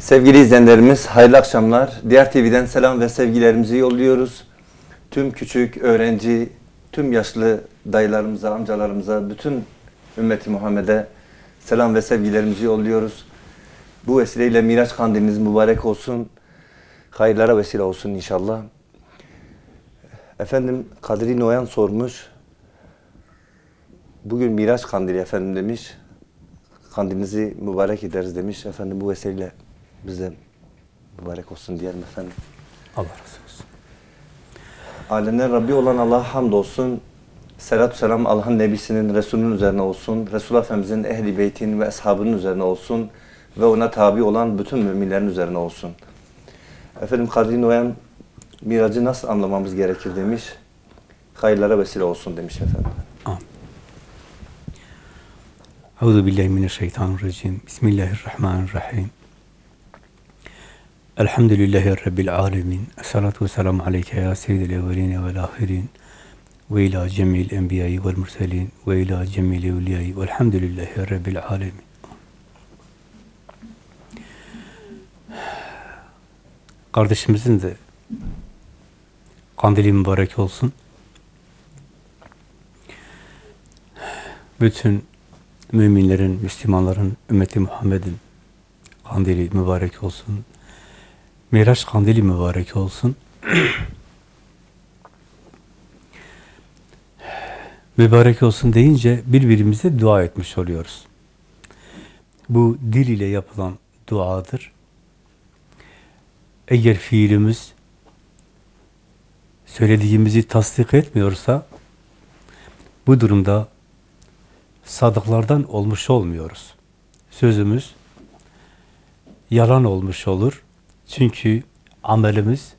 Sevgili izleyenlerimiz, hayırlı akşamlar. Diğer TV'den selam ve sevgilerimizi yolluyoruz. Tüm küçük, öğrenci, tüm yaşlı dayılarımıza, amcalarımıza, bütün ümmeti Muhammed'e selam ve sevgilerimizi yolluyoruz. Bu vesileyle Miraç kandiliniz mübarek olsun. Hayırlara vesile olsun inşallah. Efendim Kadri Noyan sormuş. Bugün Miraç kandili efendim demiş. Kandilinizi mübarek ederiz demiş. Efendim bu vesileyle bize mübarek olsun diyelim efendim. Allah razı olsun. Alemler Rabbi olan Allah'a hamdolsun. Selatü selam Allah'ın Nebisinin, Resulünün üzerine olsun. Resulullah Efendimizin ehli beytin ve ashabının üzerine olsun. Ve ona tabi olan bütün müminlerin üzerine olsun. Efendim Kadri Noyan miracı nasıl anlamamız gerekir demiş. Hayırlara vesile olsun demiş efendim. Amin. Euzu billahi mineşşeytanirracim. Bismillahirrahmanirrahim. Elhamdülillahi rabbil alamin. Essalatu vesselamu aleyke ya seyyidil evvelin ve'l ahirin. Ve ila cemil enbiya'i ve'l murselin ve ila cemil evliya'i ve'lhamdülillahi rabbil alamin. Kardeşimizin de kandili mübarek olsun. Bütün müminlerin, Müslümanların, ümmeti Muhammed'in kandili mübarek olsun. Miraç kandili mübarek olsun. mübarek olsun deyince birbirimize dua etmiş oluyoruz. Bu dil ile yapılan duadır. Eğer fiilimiz söylediğimizi tasdik etmiyorsa bu durumda sadıklardan olmuş olmuyoruz. Sözümüz yalan olmuş olur. Çünkü amelimiz,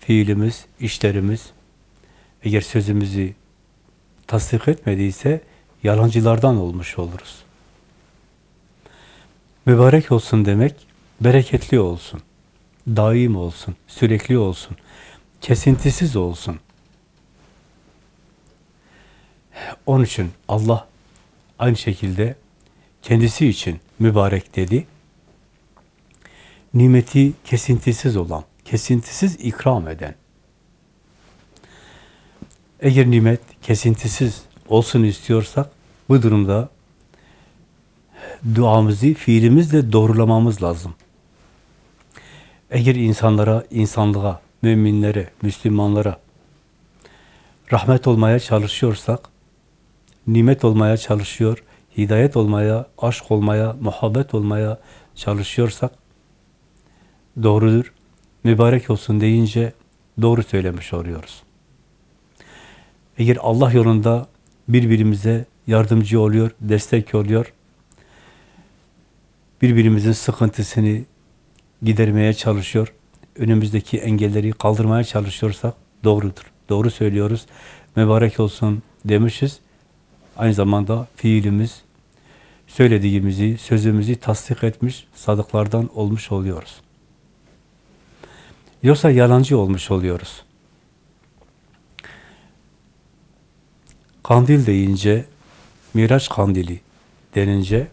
fiilimiz, işlerimiz eğer sözümüzü tasdik etmediyse yalancılardan olmuş oluruz. Mübarek olsun demek, bereketli olsun, daim olsun, sürekli olsun, kesintisiz olsun. Onun için Allah aynı şekilde kendisi için mübarek dedi. Nimeti kesintisiz olan, kesintisiz ikram eden. Eğer nimet kesintisiz olsun istiyorsak bu durumda duamızı fiilimizle doğrulamamız lazım. Eğer insanlara, insanlığa, müminlere, Müslümanlara rahmet olmaya çalışıyorsak, nimet olmaya çalışıyor, hidayet olmaya, aşk olmaya, muhabbet olmaya çalışıyorsak doğrudur. Mübarek olsun deyince doğru söylemiş oluyoruz. Eğer Allah yolunda birbirimize yardımcı oluyor, destek oluyor, birbirimizin sıkıntısını gidermeye çalışıyor, önümüzdeki engelleri kaldırmaya çalışıyorsak doğrudur. Doğru söylüyoruz. Mübarek olsun demişiz. Aynı zamanda fiilimiz, söylediğimizi, sözümüzü tasdik etmiş, sadıklardan olmuş oluyoruz. Yoksa yalancı olmuş oluyoruz. Kandil deyince, Miraç kandili denince,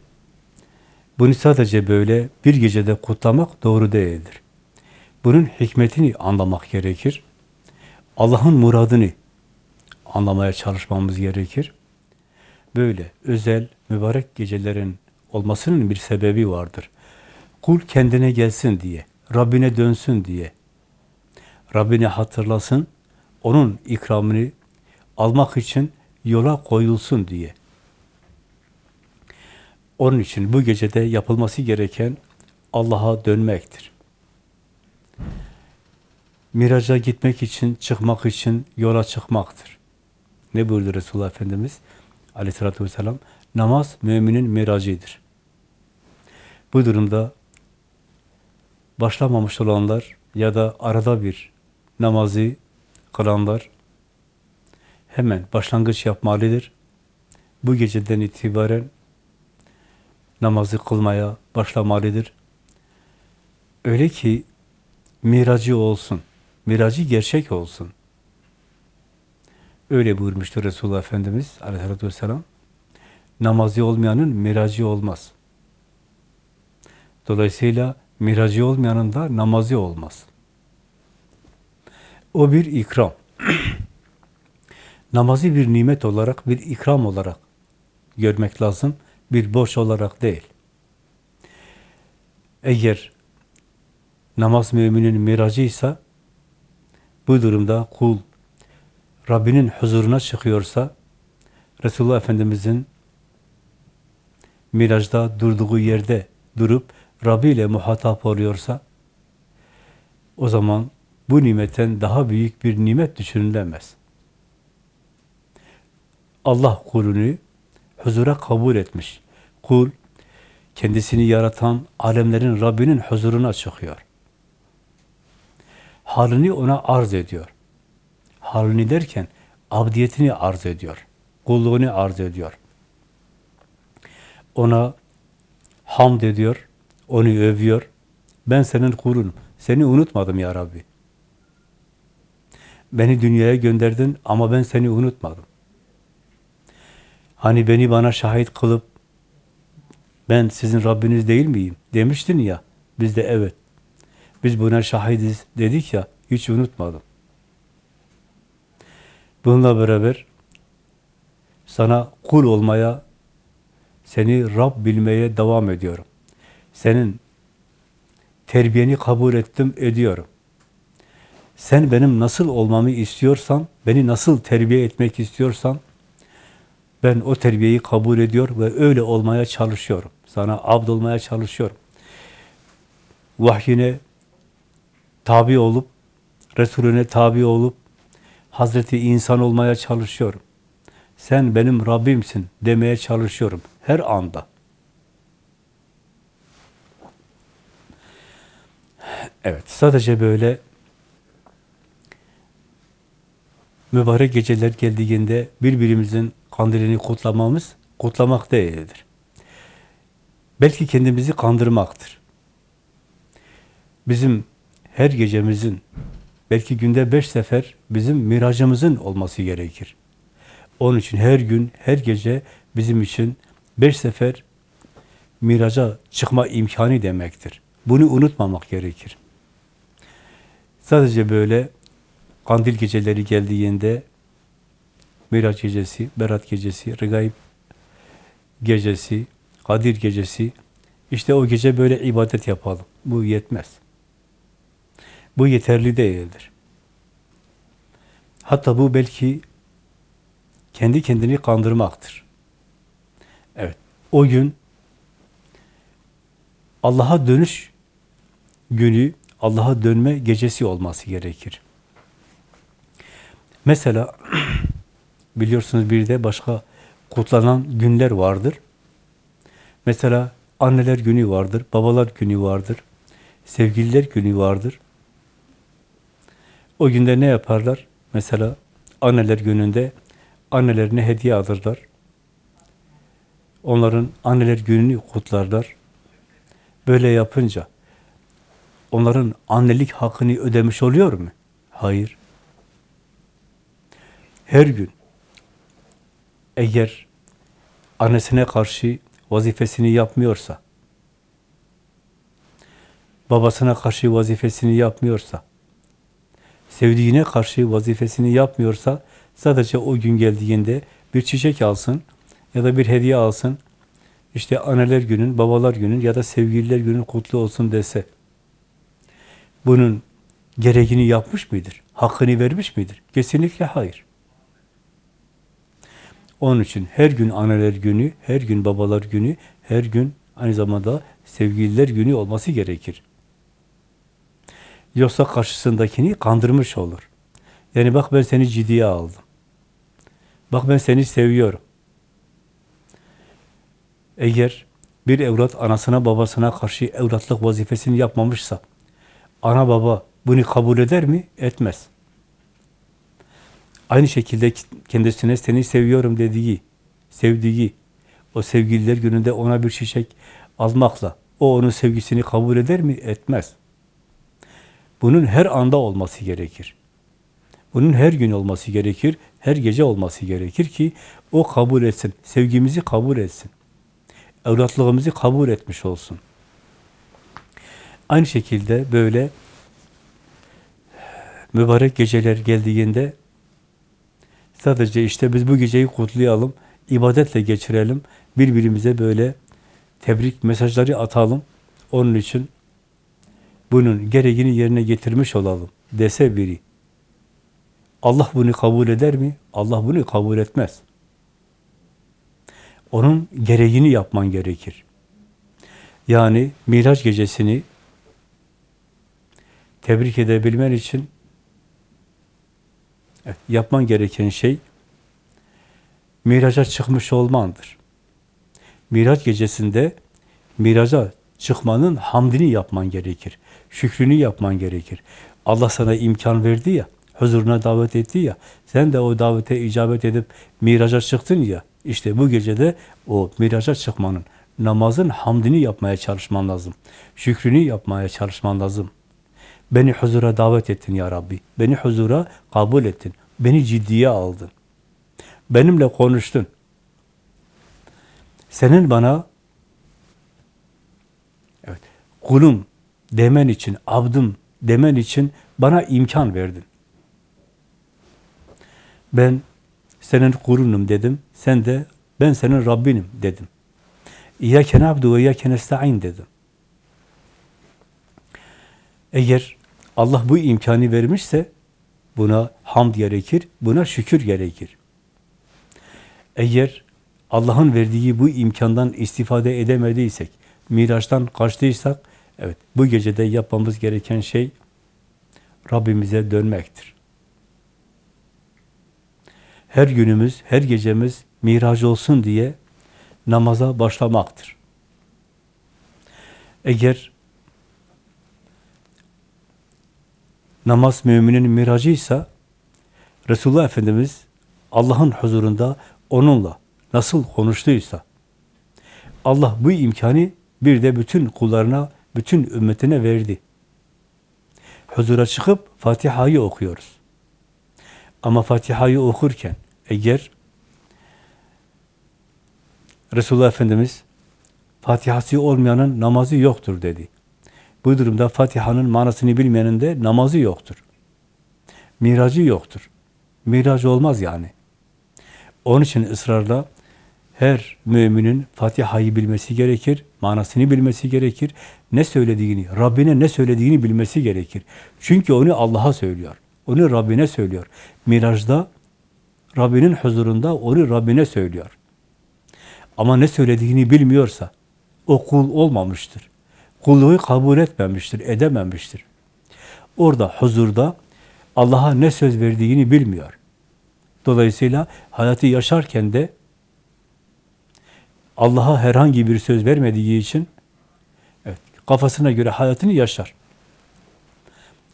bunu sadece böyle bir gecede kutlamak doğru değildir. Bunun hikmetini anlamak gerekir. Allah'ın muradını anlamaya çalışmamız gerekir. Böyle özel, mübarek gecelerin olmasının bir sebebi vardır. Kul kendine gelsin diye, Rabbine dönsün diye, Rabbini hatırlasın, onun ikramını almak için yola koyulsun diye. Onun için bu gecede yapılması gereken Allah'a dönmektir. Miraca gitmek için, çıkmak için yola çıkmaktır. Ne buyurdu Resulullah Efendimiz? Aleyhissalatü vesselam, namaz müminin miracıdır. Bu durumda başlamamış olanlar ya da arada bir namazı kılanlar hemen başlangıç yapmalıdır. Bu geceden itibaren namazı kılmaya başlamalıdır. Öyle ki miracı olsun, miracı gerçek olsun. Öyle buyurmuştur Resulullah Efendimiz aleyhissalatü vesselam. Namazı olmayanın miracı olmaz. Dolayısıyla Miracı olmayanın da namazı olmaz. O bir ikram. Namazı bir nimet olarak, bir ikram olarak görmek lazım. Bir borç olarak değil. Eğer namaz müminin miracıysa bu durumda kul Rabbinin huzuruna çıkıyorsa Resulullah Efendimizin miracda durduğu yerde durup Rabbi ile muhatap oluyorsa o zaman bu nimetten daha büyük bir nimet düşünülemez. Allah kulunu huzura kabul etmiş. Kul kendisini yaratan alemlerin Rabbinin huzuruna çıkıyor. Halini ona arz ediyor. Halini derken abdiyetini arz ediyor. Kulluğunu arz ediyor. Ona hamd ediyor, onu övüyor. Ben senin kulunum. Seni unutmadım ya Rabbi. Beni dünyaya gönderdin ama ben seni unutmadım. Hani beni bana şahit kılıp ben sizin Rabbiniz değil miyim demiştin ya. Biz de evet. Biz buna şahidiz dedik ya. Hiç unutmadım. Bununla beraber sana kul olmaya, seni Rab bilmeye devam ediyorum. Senin terbiyeni kabul ettim, ediyorum. Sen benim nasıl olmamı istiyorsan, beni nasıl terbiye etmek istiyorsan, ben o terbiyeyi kabul ediyor ve öyle olmaya çalışıyorum. Sana abd olmaya çalışıyorum. Vahyine tabi olup, Resulüne tabi olup, Hazreti insan olmaya çalışıyorum. Sen benim Rabbimsin demeye çalışıyorum her anda. Evet, sadece böyle mübarek geceler geldiğinde birbirimizin kandilini kutlamamız, kutlamak değildir. Belki kendimizi kandırmaktır. Bizim her gecemizin, belki günde beş sefer bizim miracımızın olması gerekir. Onun için her gün, her gece bizim için beş sefer miraca çıkma imkanı demektir. Bunu unutmamak gerekir. Sadece böyle kandil geceleri geldiğinde Miraç gecesi, Berat gecesi, Regaib gecesi, Kadir gecesi işte o gece böyle ibadet yapalım. Bu yetmez. Bu yeterli değildir. Hatta bu belki kendi kendini kandırmaktır. Evet, o gün Allah'a dönüş günü, Allah'a dönme gecesi olması gerekir. Mesela biliyorsunuz bir de başka kutlanan günler vardır. Mesela anneler günü vardır, babalar günü vardır, sevgililer günü vardır. O günde ne yaparlar? Mesela anneler gününde annelerine hediye alırlar. Onların anneler gününü kutlarlar. Böyle yapınca onların annelik hakkını ödemiş oluyor mu? Hayır. Her gün eğer annesine karşı vazifesini yapmıyorsa, babasına karşı vazifesini yapmıyorsa, sevdiğine karşı vazifesini yapmıyorsa, sadece o gün geldiğinde bir çiçek alsın ya da bir hediye alsın, işte anneler günün, babalar günün ya da sevgililer günün kutlu olsun dese, bunun gereğini yapmış mıdır? Hakkını vermiş midir? Kesinlikle hayır. Onun için her gün anneler günü, her gün babalar günü, her gün aynı zamanda sevgililer günü olması gerekir. Yoksa karşısındakini kandırmış olur. Yani bak ben seni ciddiye aldım. Bak ben seni seviyorum. Eğer bir evlat anasına babasına karşı evlatlık vazifesini yapmamışsa, ana baba bunu kabul eder mi? Etmez. Aynı şekilde kendisine seni seviyorum dediği, sevdiği, o sevgililer gününde ona bir çiçek almakla o onun sevgisini kabul eder mi? Etmez. Bunun her anda olması gerekir. Bunun her gün olması gerekir, her gece olması gerekir ki o kabul etsin, sevgimizi kabul etsin. Evlatlığımızı kabul etmiş olsun. Aynı şekilde böyle mübarek geceler geldiğinde sadece işte biz bu geceyi kutlayalım, ibadetle geçirelim, birbirimize böyle tebrik mesajları atalım. Onun için bunun gereğini yerine getirmiş olalım dese biri. Allah bunu kabul eder mi? Allah bunu kabul etmez. Onun gereğini yapman gerekir. Yani Miraç gecesini tebrik edebilmen için evet, yapman gereken şey miraca çıkmış olmandır. Miraç gecesinde miraca çıkmanın hamdini yapman gerekir. Şükrünü yapman gerekir. Allah sana imkan verdi ya, huzuruna davet etti ya, sen de o davete icabet edip miraca çıktın ya, işte bu gecede o miraca çıkmanın, namazın hamdini yapmaya çalışman lazım. Şükrünü yapmaya çalışman lazım. Beni huzura davet ettin ya Rabbi. Beni huzura kabul ettin. Beni ciddiye aldın. Benimle konuştun. Senin bana evet, kulum demen için, abdım demen için bana imkan verdin. Ben senin kulunum dedim. Sen de ben senin Rabbinim dedim. İyyâke na'budu ve iyyâke nesta'in dedim. Eğer Allah bu imkanı vermişse buna hamd gerekir, buna şükür gerekir. Eğer Allah'ın verdiği bu imkandan istifade edemediysek, Miraç'tan kaçtıysak, evet bu gecede yapmamız gereken şey Rabbimize dönmektir. Her günümüz, her gecemiz Miraç olsun diye namaza başlamaktır. Eğer namaz müminin miracıysa Resulullah Efendimiz Allah'ın huzurunda onunla nasıl konuştuysa Allah bu imkanı bir de bütün kullarına, bütün ümmetine verdi. Huzura çıkıp Fatiha'yı okuyoruz. Ama Fatiha'yı okurken eğer Resulullah Efendimiz Fatihası olmayanın namazı yoktur dedi. Bu durumda Fatiha'nın manasını bilmeyenin de namazı yoktur. Miracı yoktur. Miracı olmaz yani. Onun için ısrarla her müminin Fatiha'yı bilmesi gerekir, manasını bilmesi gerekir, ne söylediğini, Rabbine ne söylediğini bilmesi gerekir. Çünkü onu Allah'a söylüyor, onu Rabbine söylüyor. Mirajda Rabbinin huzurunda onu Rabbine söylüyor. Ama ne söylediğini bilmiyorsa o kul olmamıştır. Kulluğu kabul etmemiştir, edememiştir. Orada huzurda Allah'a ne söz verdiğini bilmiyor. Dolayısıyla hayatı yaşarken de Allah'a herhangi bir söz vermediği için evet, kafasına göre hayatını yaşar.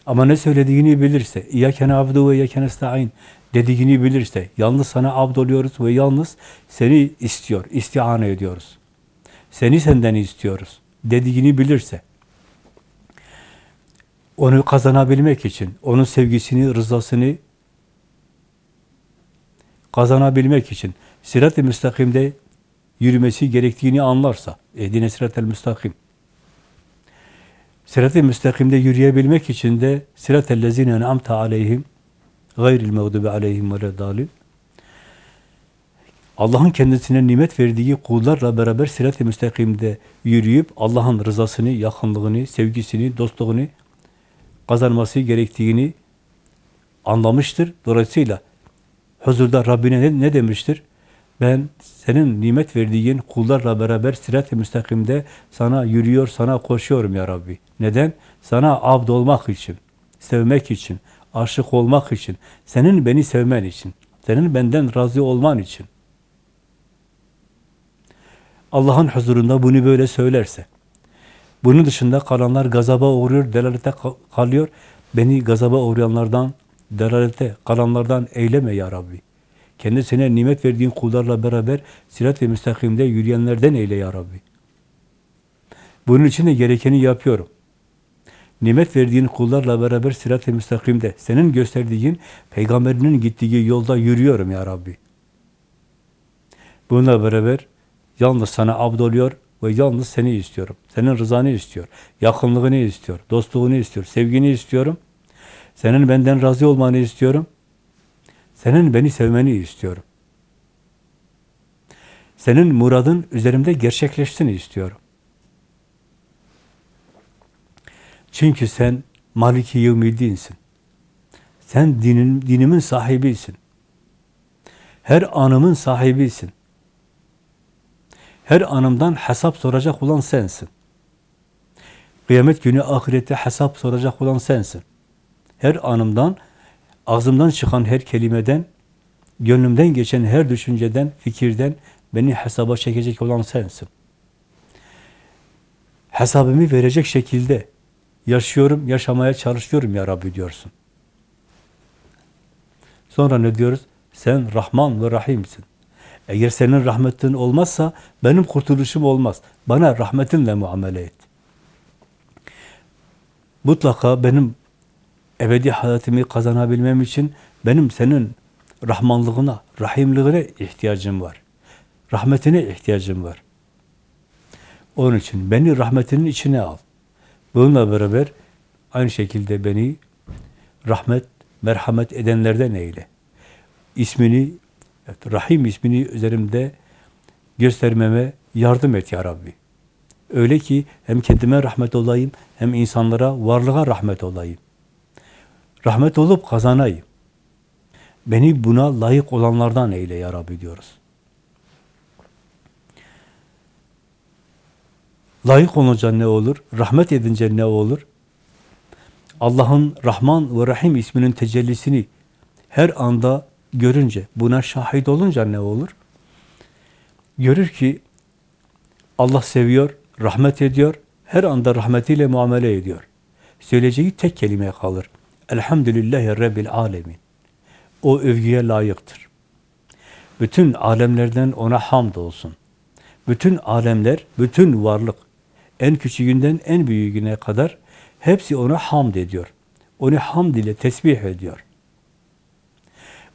Ama ne söylediğini bilirse, İyyâke na'budu ve iyyâke nesta'in dediğini bilirse, yalnız sana abd oluyoruz ve yalnız seni istiyor, istihane ediyoruz. Seni senden istiyoruz dediğini bilirse, onu kazanabilmek için, onun sevgisini, rızasını kazanabilmek için sirat-i müstakimde yürümesi gerektiğini anlarsa, ehdine sirat-el müstakim. Sirat-i müstakimde yürüyebilmek için de sirat-el lezine en'amta aleyhim gayril mağdubi aleyhim ve dalil. Allah'ın kendisine nimet verdiği kullarla beraber sirat-i müstakimde yürüyüp Allah'ın rızasını, yakınlığını, sevgisini, dostluğunu kazanması gerektiğini anlamıştır. Dolayısıyla huzurda Rabbine ne, ne demiştir? Ben senin nimet verdiğin kullarla beraber sirat-i müstakimde sana yürüyor, sana koşuyorum ya Rabbi. Neden? Sana abd olmak için, sevmek için, aşık olmak için, senin beni sevmen için, senin benden razı olman için. Allah'ın huzurunda bunu böyle söylerse, bunun dışında kalanlar gazaba uğruyor, delalete kalıyor. Beni gazaba uğrayanlardan, delalete kalanlardan eyleme ya Rabbi. Kendisine nimet verdiğin kullarla beraber sirat-i müstakimde yürüyenlerden eyle ya Rabbi. Bunun için de gerekeni yapıyorum. Nimet verdiğin kullarla beraber sirat-i müstakimde, senin gösterdiğin, peygamberinin gittiği yolda yürüyorum ya Rabbi. Bununla beraber yalnız sana abd oluyor ve yalnız seni istiyorum. Senin rızanı istiyor. Yakınlığını istiyor. Dostluğunu istiyor. Sevgini istiyorum. Senin benden razı olmanı istiyorum. Senin beni sevmeni istiyorum. Senin muradın üzerimde gerçekleşsin istiyorum. Çünkü sen Maliki Yevmiddin'sin. Sen dinin, dinimin sahibisin. Her anımın sahibisin. Her anımdan hesap soracak olan sensin. Kıyamet günü ahirette hesap soracak olan sensin. Her anımdan, ağzımdan çıkan her kelimeden, gönlümden geçen her düşünceden, fikirden beni hesaba çekecek olan sensin. Hesabımı verecek şekilde yaşıyorum, yaşamaya çalışıyorum ya Rabbi diyorsun. Sonra ne diyoruz? Sen Rahman ve Rahim'sin. Eğer senin rahmetin olmazsa benim kurtuluşum olmaz. Bana rahmetinle muamele et. Mutlaka benim ebedi hayatımı kazanabilmem için benim senin rahmanlığına, rahimliğine ihtiyacım var. Rahmetine ihtiyacım var. Onun için beni rahmetinin içine al. Bununla beraber aynı şekilde beni rahmet, merhamet edenlerden eyle. İsmini, evet, Rahim ismini üzerimde göstermeme yardım et ya Rabbi. Öyle ki hem kendime rahmet olayım, hem insanlara, varlığa rahmet olayım. Rahmet olup kazanayım. Beni buna layık olanlardan eyle ya Rabbi diyoruz. Layık olunca ne olur? Rahmet edince ne olur? Allah'ın Rahman ve Rahim isminin tecellisini her anda görünce, buna şahit olunca ne olur? Görür ki Allah seviyor, rahmet ediyor, her anda rahmetiyle muamele ediyor. Söyleyeceği tek kelime kalır. Elhamdülillahi Rabbil Alemin. O övgüye layıktır. Bütün alemlerden ona hamd olsun. Bütün alemler, bütün varlık, en küçüğünden en büyüğüne kadar hepsi ona hamd ediyor. Onu hamd ile tesbih ediyor.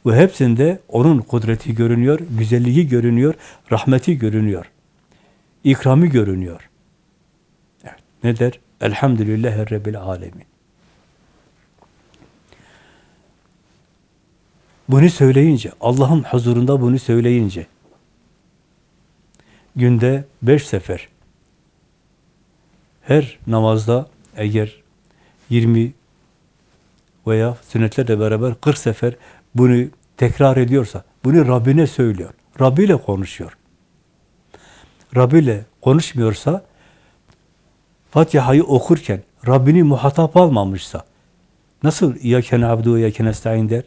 Ve hepsinde onun kudreti görünüyor, güzelliği görünüyor, rahmeti görünüyor. İkramı görünüyor. Evet, ne der? Elhamdülillahi Rabbil Alemin. Bunu söyleyince, Allah'ın huzurunda bunu söyleyince, günde beş sefer, her namazda eğer 20 veya sünnetlerle beraber 40 sefer bunu tekrar ediyorsa, bunu Rabbine söylüyor. Rabbi ile konuşuyor. Rabbi ile konuşmuyorsa, Fatiha'yı okurken Rabbini muhatap almamışsa, nasıl İyyâke na'budu ve İyyâke nestaîn der?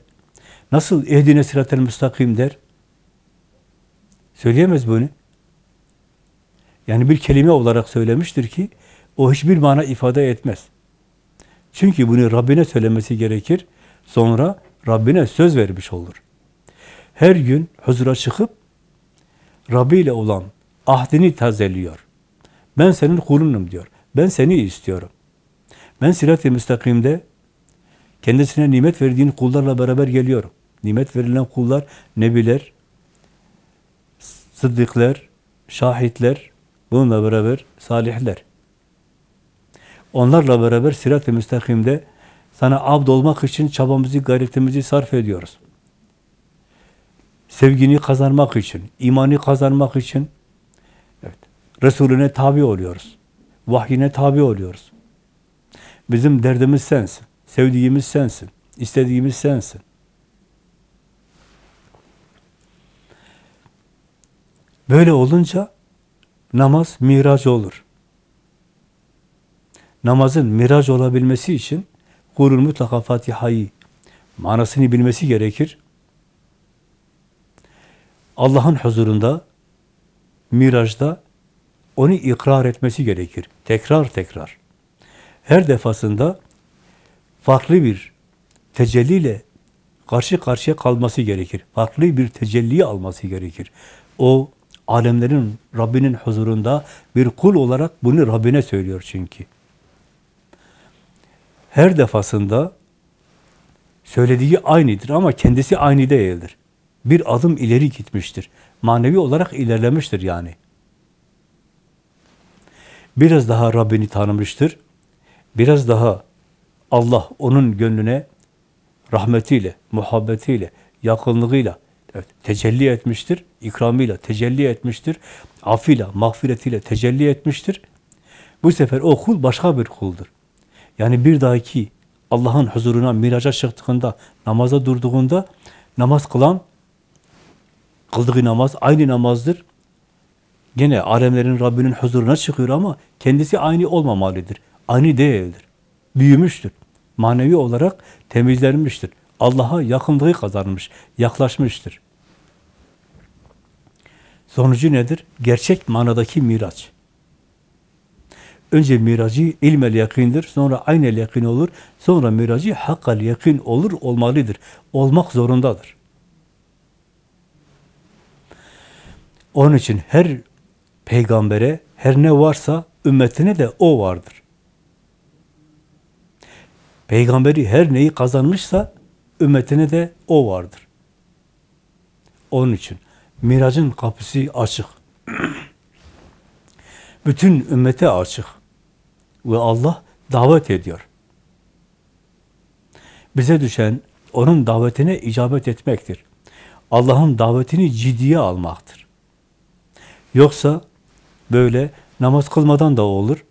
Nasıl ehdine sıratel müstakim der? Söyleyemez bunu. Yani bir kelime olarak söylemiştir ki, o hiçbir mana ifade etmez. Çünkü bunu Rabbine söylemesi gerekir. Sonra Rabbine söz vermiş olur. Her gün huzura çıkıp Rabbi ile olan ahdini tazeliyor. Ben senin kulunum diyor. Ben seni istiyorum. Ben sirat-i müstakimde kendisine nimet verdiğin kullarla beraber geliyorum. Nimet verilen kullar nebiler, sıddıklar, şahitler, bununla beraber salihler. Onlarla beraber sirat-i müstakimde sana abd olmak için çabamızı, gayretimizi sarf ediyoruz. Sevgini kazanmak için, imanı kazanmak için evet, Resulüne tabi oluyoruz. Vahyine tabi oluyoruz. Bizim derdimiz sensin. Sevdiğimiz sensin. istediğimiz sensin. Böyle olunca namaz miraç olur. Namazın miraç olabilmesi için kulun mutlaka Fatiha'yı manasını bilmesi gerekir. Allah'ın huzurunda mirajda onu ikrar etmesi gerekir. Tekrar tekrar. Her defasında farklı bir tecelliyle karşı karşıya kalması gerekir. Farklı bir tecelli alması gerekir. O alemlerin Rabbinin huzurunda bir kul olarak bunu Rabbine söylüyor çünkü. Her defasında söylediği aynıdır ama kendisi aynı değildir. Bir adım ileri gitmiştir. Manevi olarak ilerlemiştir yani. biraz daha Rabbini tanımıştır. Biraz daha Allah onun gönlüne rahmetiyle, muhabbetiyle, yakınlığıyla evet, tecelli etmiştir. ikramıyla tecelli etmiştir. Afıyla, mağfiretiyle tecelli etmiştir. Bu sefer o kul başka bir kuldur. Yani bir dahaki Allah'ın huzuruna miraca çıktığında, namaza durduğunda namaz kılan kıldığı namaz aynı namazdır. Gene alemlerin Rabbinin huzuruna çıkıyor ama kendisi aynı olmamalıdır. Aynı değildir. Büyümüştür. Manevi olarak temizlenmiştir. Allah'a yakınlığı kazanmış, yaklaşmıştır. Sonucu nedir? Gerçek manadaki miraç. Önce miracı ilmel yakindir, sonra aynel yakin olur, sonra miracı hakkal yakin olur, olmalıdır. Olmak zorundadır. Onun için her peygambere, her ne varsa ümmetine de o vardır. Peygamberi her neyi kazanmışsa ümmetine de o vardır. Onun için miracın kapısı açık. Bütün ümmete açık. Ve Allah davet ediyor. Bize düşen onun davetine icabet etmektir. Allah'ın davetini ciddiye almaktır. Yoksa böyle namaz kılmadan da olur.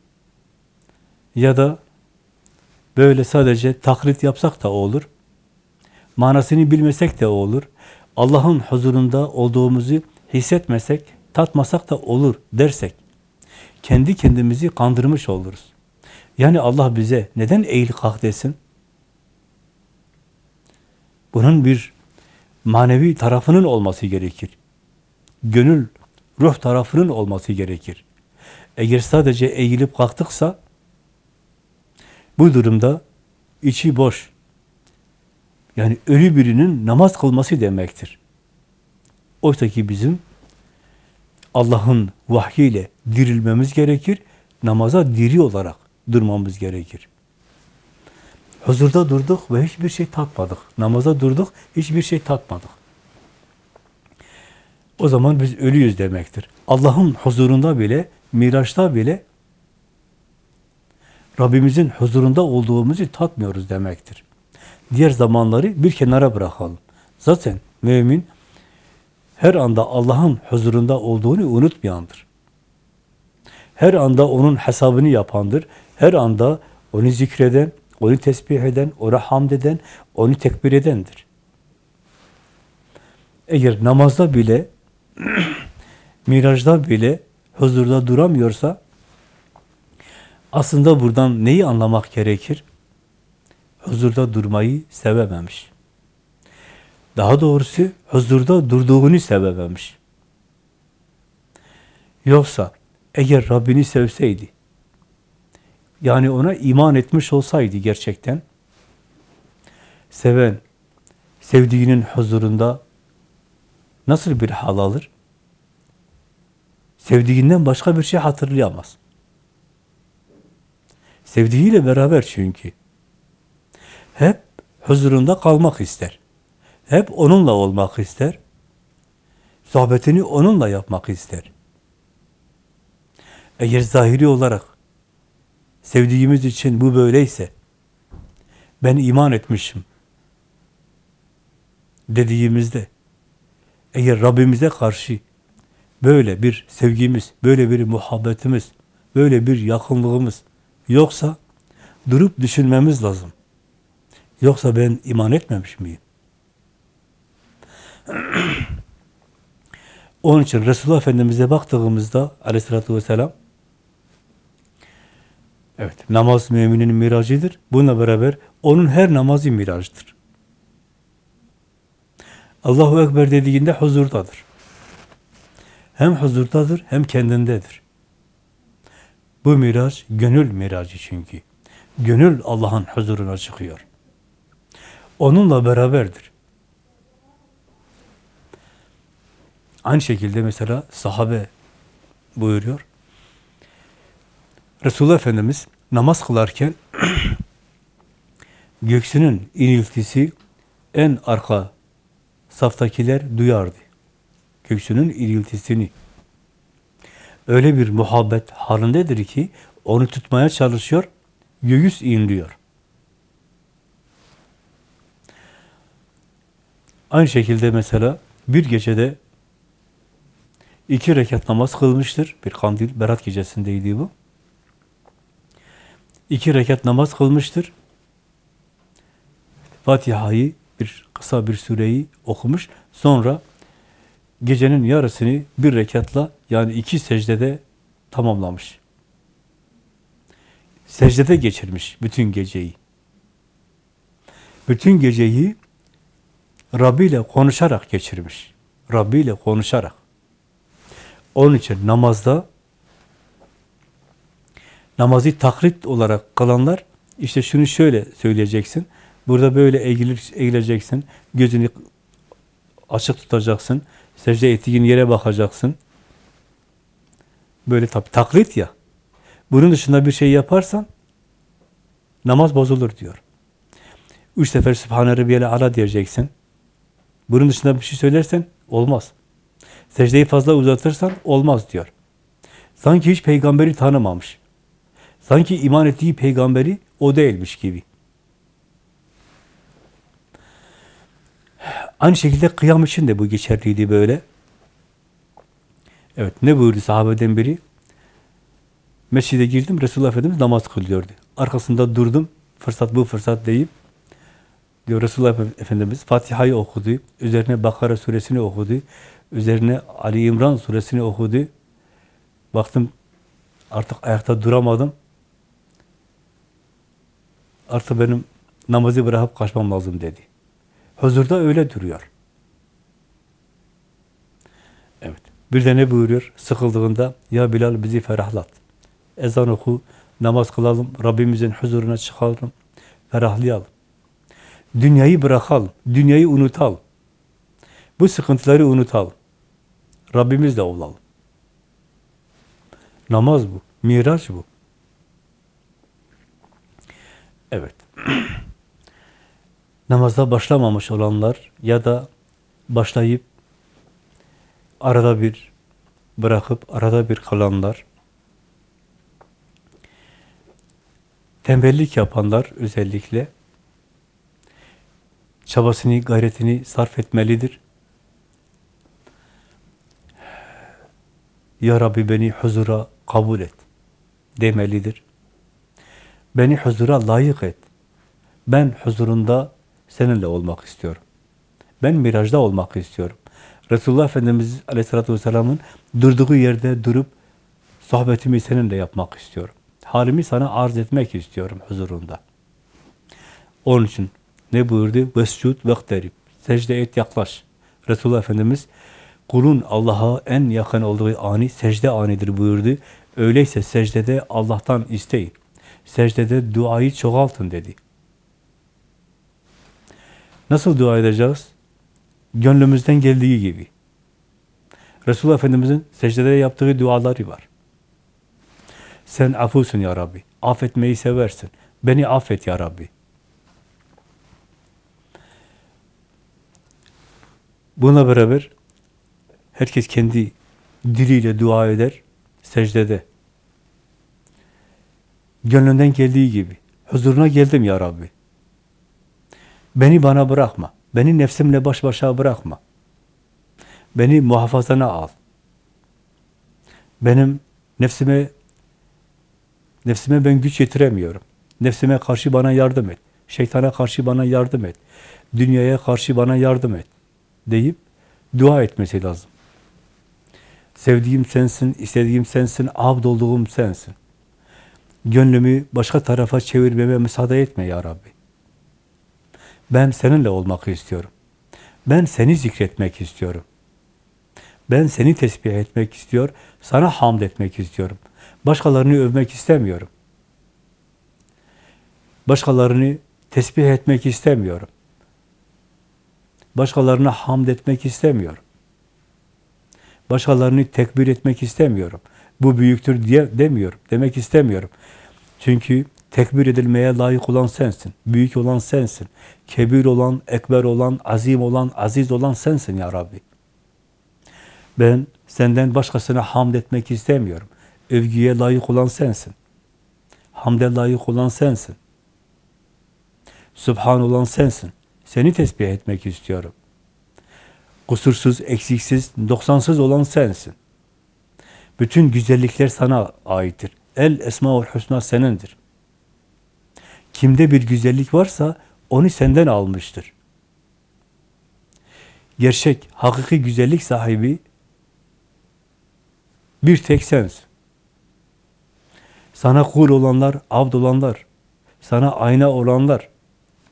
Ya da böyle sadece taklit yapsak da olur. Manasını bilmesek de olur. Allah'ın huzurunda olduğumuzu hissetmesek, tatmasak da olur dersek, kendi kendimizi kandırmış oluruz. Yani Allah bize neden eğil kalk desin? Bunun bir manevi tarafının olması gerekir. Gönül, ruh tarafının olması gerekir. Eğer sadece eğilip kalktıksa, bu durumda içi boş, yani ölü birinin namaz kılması demektir. Oysa ki bizim Allah'ın vahyiyle dirilmemiz gerekir, namaza diri olarak durmamız gerekir. Huzurda durduk ve hiçbir şey tatmadık. Namaza durduk, hiçbir şey tatmadık. O zaman biz ölüyüz demektir. Allah'ın huzurunda bile, miraçta bile Rabbimizin huzurunda olduğumuzu tatmıyoruz demektir. Diğer zamanları bir kenara bırakalım. Zaten mümin her anda Allah'ın huzurunda olduğunu unutmayandır. Her anda onun hesabını yapandır. Her anda onu zikreden, onu tesbih eden, ona hamd eden, onu tekbir edendir. Eğer namazda bile, mirajda bile huzurda duramıyorsa, aslında buradan neyi anlamak gerekir? Huzurda durmayı sevememiş. Daha doğrusu huzurda durduğunu sevememiş. Yoksa eğer Rabbini sevseydi, yani ona iman etmiş olsaydı gerçekten, seven, sevdiğinin huzurunda nasıl bir hal alır? Sevdiğinden başka bir şey hatırlayamaz. Sevdiğiyle beraber çünkü. Hep huzurunda kalmak ister. Hep onunla olmak ister. Sohbetini onunla yapmak ister. Eğer zahiri olarak sevdiğimiz için bu böyleyse, ben iman etmişim dediğimizde, eğer Rabbimize karşı böyle bir sevgimiz, böyle bir muhabbetimiz, böyle bir yakınlığımız yoksa durup düşünmemiz lazım. Yoksa ben iman etmemiş miyim? Onun için Resulullah Efendimiz'e baktığımızda aleyhissalatü vesselam evet namaz müminin miracıdır. Bununla beraber onun her namazı miracıdır. Allahu Ekber dediğinde huzurdadır. Hem huzurdadır hem kendindedir. Bu miraç gönül miracı çünkü. Gönül Allah'ın huzuruna çıkıyor. Onunla beraberdir. Aynı şekilde mesela sahabe buyuruyor. Resulullah Efendimiz namaz kılarken göksünün iniltisi en arka saftakiler duyardı. Göksünün iniltisini. öyle bir muhabbet halindedir ki onu tutmaya çalışıyor, göğüs inliyor. Aynı şekilde mesela bir gecede iki rekat namaz kılmıştır. Bir kandil, berat gecesindeydi bu. İki rekat namaz kılmıştır. Fatiha'yı, bir kısa bir süreyi okumuş. Sonra gecenin yarısını bir rekatla yani iki secdede tamamlamış. Secdede geçirmiş bütün geceyi. Bütün geceyi Rabbi ile konuşarak geçirmiş. Rabbi ile konuşarak. Onun için namazda namazı taklit olarak kalanlar işte şunu şöyle söyleyeceksin. Burada böyle eğilir, eğileceksin. Gözünü açık tutacaksın. Secde ettiğin yere bakacaksın. Böyle tabi taklit ya. Bunun dışında bir şey yaparsan namaz bozulur diyor. Üç sefer Sübhane Rabbiyel Ala diyeceksin. Bunun dışında bir şey söylersen olmaz. Secdeyi fazla uzatırsan olmaz diyor. Sanki hiç peygamberi tanımamış. Sanki iman ettiği peygamberi o değilmiş gibi. Aynı şekilde kıyam için de bu geçerliydi böyle. Evet, ne buyurdu sahabeden biri? Mescide girdim, Resulullah Efendimiz namaz kılıyordu. Arkasında durdum, fırsat bu fırsat deyip, diyor Resulullah Efendimiz Fatiha'yı okudu, üzerine Bakara suresini okudu, üzerine Ali İmran suresini okudu. Baktım artık ayakta duramadım. Artık benim namazı bırakıp kaçmam lazım dedi. Huzurda öyle duruyor. Evet. Bir de ne buyuruyor? Sıkıldığında ya Bilal bizi ferahlat. Ezan oku, namaz kılalım, Rabbimizin huzuruna çıkalım, ferahlayalım. Dünyayı bırakalım, dünyayı unutalım. Bu sıkıntıları unutalım. Rabbimizle olalım. Namaz bu, miraç bu. Evet. Namaza başlamamış olanlar ya da başlayıp arada bir bırakıp arada bir kalanlar, tembellik yapanlar özellikle çabasını, gayretini sarf etmelidir. Ya Rabbi beni huzura kabul et demelidir. Beni huzura layık et. Ben huzurunda seninle olmak istiyorum. Ben mirajda olmak istiyorum. Resulullah Efendimiz Aleyhisselatü Vesselam'ın durduğu yerde durup sohbetimi seninle yapmak istiyorum. Halimi sana arz etmek istiyorum huzurunda. Onun için ne buyurdu? Vescud vekterib. Secde et yaklaş. Resulullah Efendimiz kulun Allah'a en yakın olduğu ani secde anidir buyurdu. Öyleyse secdede Allah'tan isteyin. Secdede duayı çoğaltın dedi. Nasıl dua edeceğiz? Gönlümüzden geldiği gibi. Resulullah Efendimiz'in secdede yaptığı duaları var. Sen afusun ya Rabbi. Affetmeyi seversin. Beni affet ya Rabbi. Buna beraber herkes kendi diliyle dua eder secdede. Gönlünden geldiği gibi. Huzuruna geldim ya Rabbi. Beni bana bırakma. Beni nefsimle baş başa bırakma. Beni muhafazana al. Benim nefsime nefsime ben güç yetiremiyorum. Nefsime karşı bana yardım et. Şeytana karşı bana yardım et. Dünyaya karşı bana yardım et. Deyip dua etmesi lazım. Sevdiğim sensin, istediğim sensin, abd olduğum sensin. Gönlümü başka tarafa çevirmeme müsaade etme ya Rabbi. Ben seninle olmak istiyorum. Ben seni zikretmek istiyorum. Ben seni tesbih etmek istiyor, sana hamd etmek istiyorum. Başkalarını övmek istemiyorum. Başkalarını tesbih etmek istemiyorum. Başkalarına hamd etmek istemiyorum. Başkalarını tekbir etmek istemiyorum. Bu büyüktür diye demiyorum, demek istemiyorum. Çünkü tekbir edilmeye layık olan sensin. Büyük olan sensin. Kebir olan, ekber olan, azim olan, aziz olan sensin ya Rabbi. Ben Senden başkasına hamd etmek istemiyorum. Övgüye layık olan sensin. Hamde layık olan sensin. Subhan olan sensin. Seni tesbih etmek istiyorum. Kusursuz, eksiksiz, doksansız olan sensin. Bütün güzellikler sana aittir. El Esmaül Hüsna senindir. Kimde bir güzellik varsa onu senden almıştır. Gerçek, hakiki güzellik sahibi bir tek sensin. Sana kul olanlar, abd olanlar, sana ayna olanlar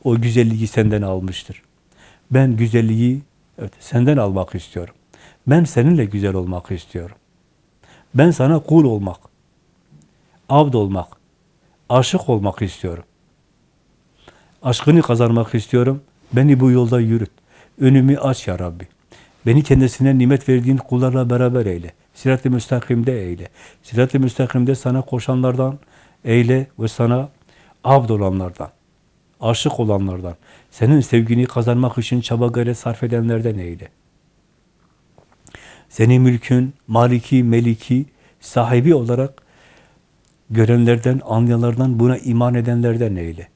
o güzelliği senden almıştır. Ben güzelliği evet, senden almak istiyorum. Ben seninle güzel olmak istiyorum. Ben sana kul olmak, abd olmak, aşık olmak istiyorum. Aşkını kazanmak istiyorum. Beni bu yolda yürüt. Önümü aç ya Rabbi. Beni kendisine nimet verdiğin kullarla beraber eyle. Sirat-ı müstakimde eyle. Sirat-ı müstakimde sana koşanlardan eyle ve sana abd olanlardan, aşık olanlardan, senin sevgini kazanmak için çaba gayret sarf edenlerden eyle. Seni mülkün, maliki, meliki, sahibi olarak görenlerden, anlayanlardan, buna iman edenlerden eyle.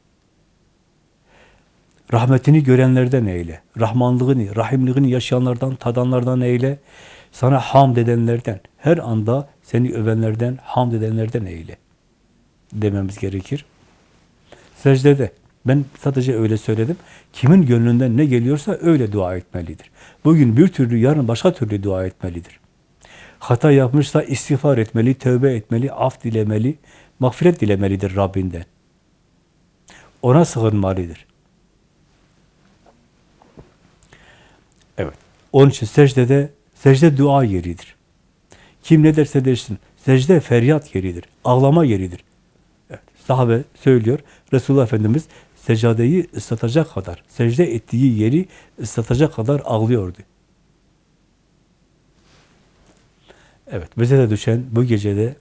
Rahmetini görenlerden eyle. Rahmanlığını, rahimliğini yaşayanlardan, tadanlardan eyle. Sana hamd edenlerden, her anda seni övenlerden, hamd edenlerden eyle. Dememiz gerekir. Secdede. Ben sadece öyle söyledim. Kimin gönlünden ne geliyorsa öyle dua etmelidir. Bugün bir türlü, yarın başka türlü dua etmelidir. Hata yapmışsa istiğfar etmeli, tövbe etmeli, af dilemeli, mağfiret dilemelidir Rabbinden. Ona sığınmalıdır. Evet. Onun için secdede, secde dua yeridir. Kim ne derse desin, secde feryat yeridir, ağlama yeridir. Evet, sahabe söylüyor, Resulullah Efendimiz seccadeyi ıslatacak kadar, secde ettiği yeri ıslatacak kadar ağlıyordu. Evet, bize de düşen bu gecede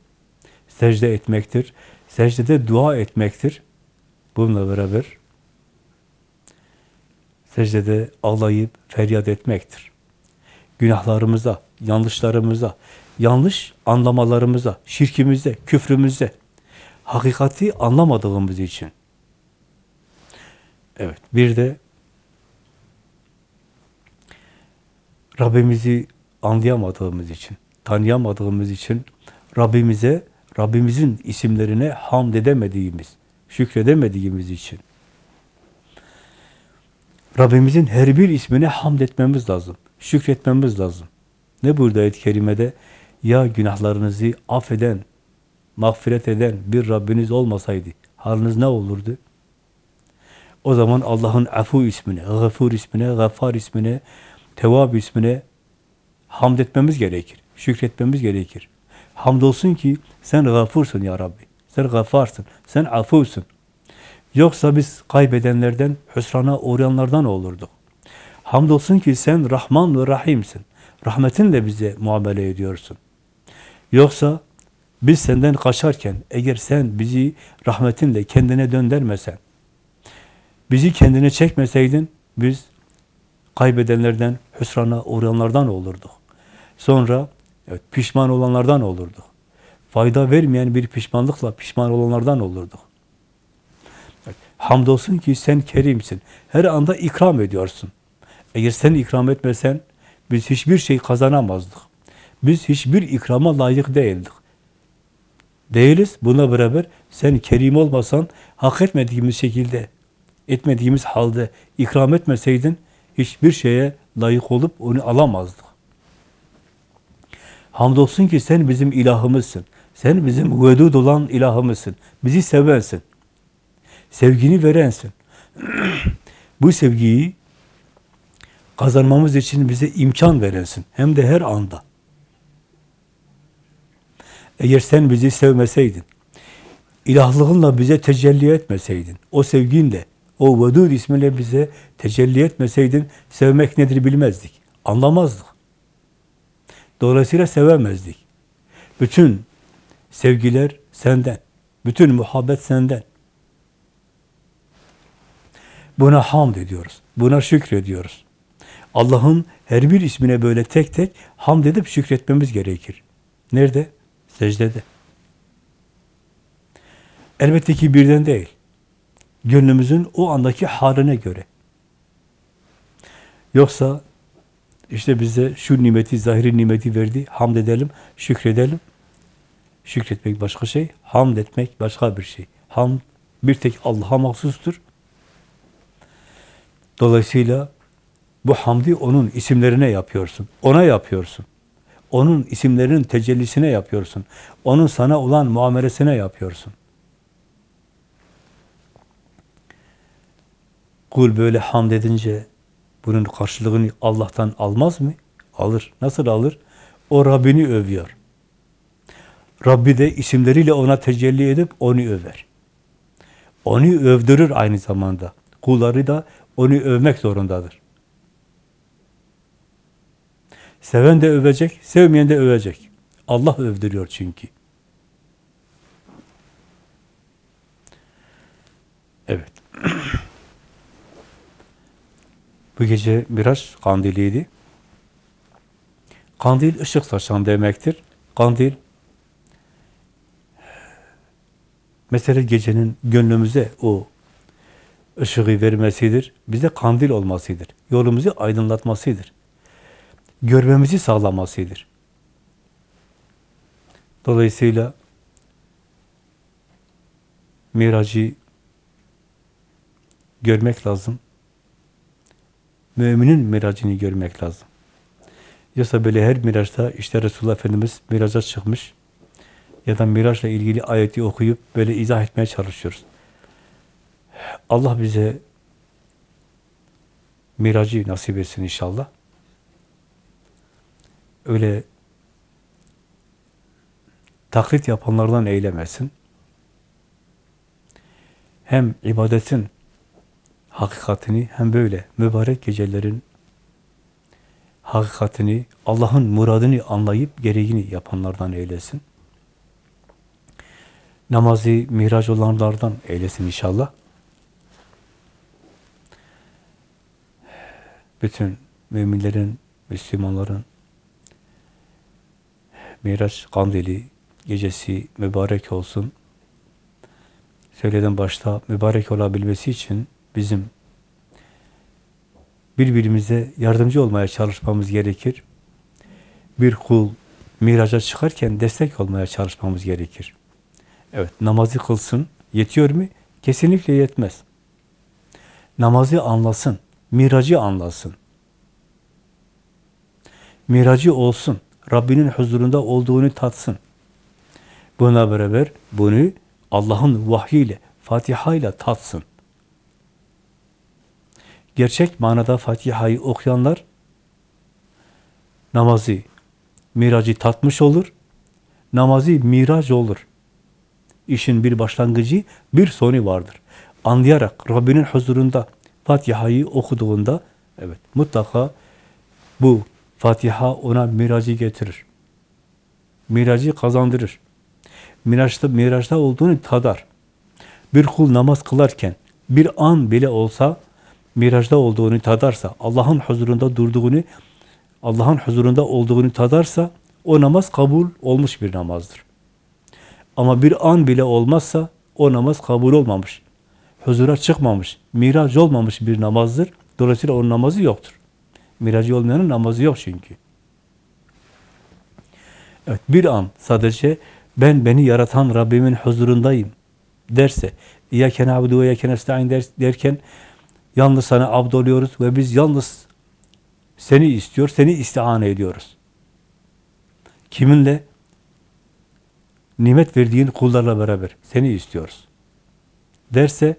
secde etmektir. Secdede dua etmektir. Bununla beraber secdede ağlayıp feryat etmektir. Günahlarımıza, yanlışlarımıza, yanlış anlamalarımıza, şirkimize, küfrümüze, hakikati anlamadığımız için. Evet, bir de Rabbimizi anlayamadığımız için, tanıyamadığımız için Rabbimize, Rabbimizin isimlerine hamd edemediğimiz, şükredemediğimiz için. Rabbimizin her bir ismine hamd etmemiz lazım, şükretmemiz lazım. Ne burada ayet-i kerimede? Ya günahlarınızı affeden, mağfiret eden bir Rabbiniz olmasaydı haliniz ne olurdu? O zaman Allah'ın afu ismine, gafur ismine, gaffar ismine, tevab ismine hamd etmemiz gerekir, şükretmemiz gerekir. Hamdolsun ki sen gafursun ya Rabbi, sen gaffarsın, sen afusun. Yoksa biz kaybedenlerden, hüsrana uğrayanlardan olurduk. Hamdolsun ki sen Rahman ve Rahim'sin. Rahmetinle bize muamele ediyorsun. Yoksa biz senden kaçarken eğer sen bizi rahmetinle kendine döndürmesen, bizi kendine çekmeseydin biz kaybedenlerden, hüsrana uğrayanlardan olurduk. Sonra evet, pişman olanlardan olurduk. Fayda vermeyen bir pişmanlıkla pişman olanlardan olurduk. Evet, hamdolsun ki sen kerimsin. Her anda ikram ediyorsun. Eğer sen ikram etmesen biz hiçbir şey kazanamazdık. Biz hiçbir ikrama layık değildik. Değiliz. Buna beraber sen kerim olmasan hak etmediğimiz şekilde, etmediğimiz halde ikram etmeseydin hiçbir şeye layık olup onu alamazdık. Hamdolsun ki sen bizim ilahımızsın. Sen bizim vedud olan ilahımızsın. Bizi sevensin. Sevgini verensin. Bu sevgiyi kazanmamız için bize imkan verensin. Hem de her anda. Eğer sen bizi sevmeseydin, ilahlığınla bize tecelli etmeseydin, o sevginle, o Vedud ismiyle bize tecelli etmeseydin, sevmek nedir bilmezdik, anlamazdık. Dolayısıyla sevemezdik. Bütün sevgiler senden, bütün muhabbet senden. Buna hamd ediyoruz, buna şükrediyoruz. Allah'ın her bir ismine böyle tek tek hamd edip şükretmemiz gerekir. Nerede? Secdede. Elbette ki birden değil. Gönlümüzün o andaki haline göre. Yoksa işte bize şu nimeti, zahiri nimeti verdi, hamd edelim, şükredelim. Şükretmek başka şey, hamd etmek başka bir şey. Hamd bir tek Allah'a mahsustur. Dolayısıyla bu hamdi onun isimlerine yapıyorsun. Ona yapıyorsun. Onun isimlerinin tecellisine yapıyorsun. Onun sana olan muamelesine yapıyorsun. Kul böyle hamd edince bunun karşılığını Allah'tan almaz mı? Alır. Nasıl alır? O Rabbini övüyor. Rabbi de isimleriyle ona tecelli edip onu över. Onu övdürür aynı zamanda. Kulları da onu övmek zorundadır. Seven de övecek, sevmeyen de övecek. Allah övdürüyor çünkü. Evet. Bu gece Miraç kandiliydi. Kandil ışık saçan demektir. Kandil mesele gecenin gönlümüze o ışığı vermesidir. Bize kandil olmasıdır. Yolumuzu aydınlatmasıdır. Görmemizi sağlamasıdır. Dolayısıyla miracı görmek lazım. Müminin miracını görmek lazım. Yoksa böyle her miraçta işte Resulullah Efendimiz miraca çıkmış ya da miraçla ilgili ayeti okuyup böyle izah etmeye çalışıyoruz. Allah bize miracı nasip etsin inşallah. Öyle taklit yapanlardan eylemesin. Hem ibadetin hakikatini hem böyle mübarek gecelerin hakikatini, Allah'ın muradını anlayıp gereğini yapanlardan eylesin. Namazı miraç olanlardan eylesin inşallah. Bütün müminlerin, Müslümanların Miraç kandili gecesi mübarek olsun. Söyleden başta mübarek olabilmesi için bizim birbirimize yardımcı olmaya çalışmamız gerekir. Bir kul miraca çıkarken destek olmaya çalışmamız gerekir. Evet, namazı kılsın. Yetiyor mu? Kesinlikle yetmez. Namazı anlasın. Miracı anlasın. Miracı olsun. Rabbinin huzurunda olduğunu tatsın. Buna beraber bunu Allah'ın vahyiyle, Fatiha ile tatsın. Gerçek manada Fatiha'yı okuyanlar namazı, miracı tatmış olur. Namazı miraç olur. İşin bir başlangıcı, bir sonu vardır. Anlayarak Rabbinin huzurunda Fatiha'yı okuduğunda evet mutlaka bu Fatiha ona miracı getirir. Miracı kazandırır. Miraçta, miraçta olduğunu tadar. Bir kul namaz kılarken bir an bile olsa mirajda olduğunu tadarsa, Allah'ın huzurunda durduğunu, Allah'ın huzurunda olduğunu tadarsa o namaz kabul olmuş bir namazdır. Ama bir an bile olmazsa o namaz kabul olmamış. Huzura çıkmamış, miraç olmamış bir namazdır. Dolayısıyla onun namazı yoktur. Miracı olmayanın namazı yok çünkü. Evet, bir an sadece ben beni yaratan Rabbimin huzurundayım derse, İyyâke na'budu ve iyyâke nestaîn derken yalnız sana abd oluyoruz ve biz yalnız seni istiyor, seni istihane ediyoruz. Kiminle? Nimet verdiğin kullarla beraber seni istiyoruz. Derse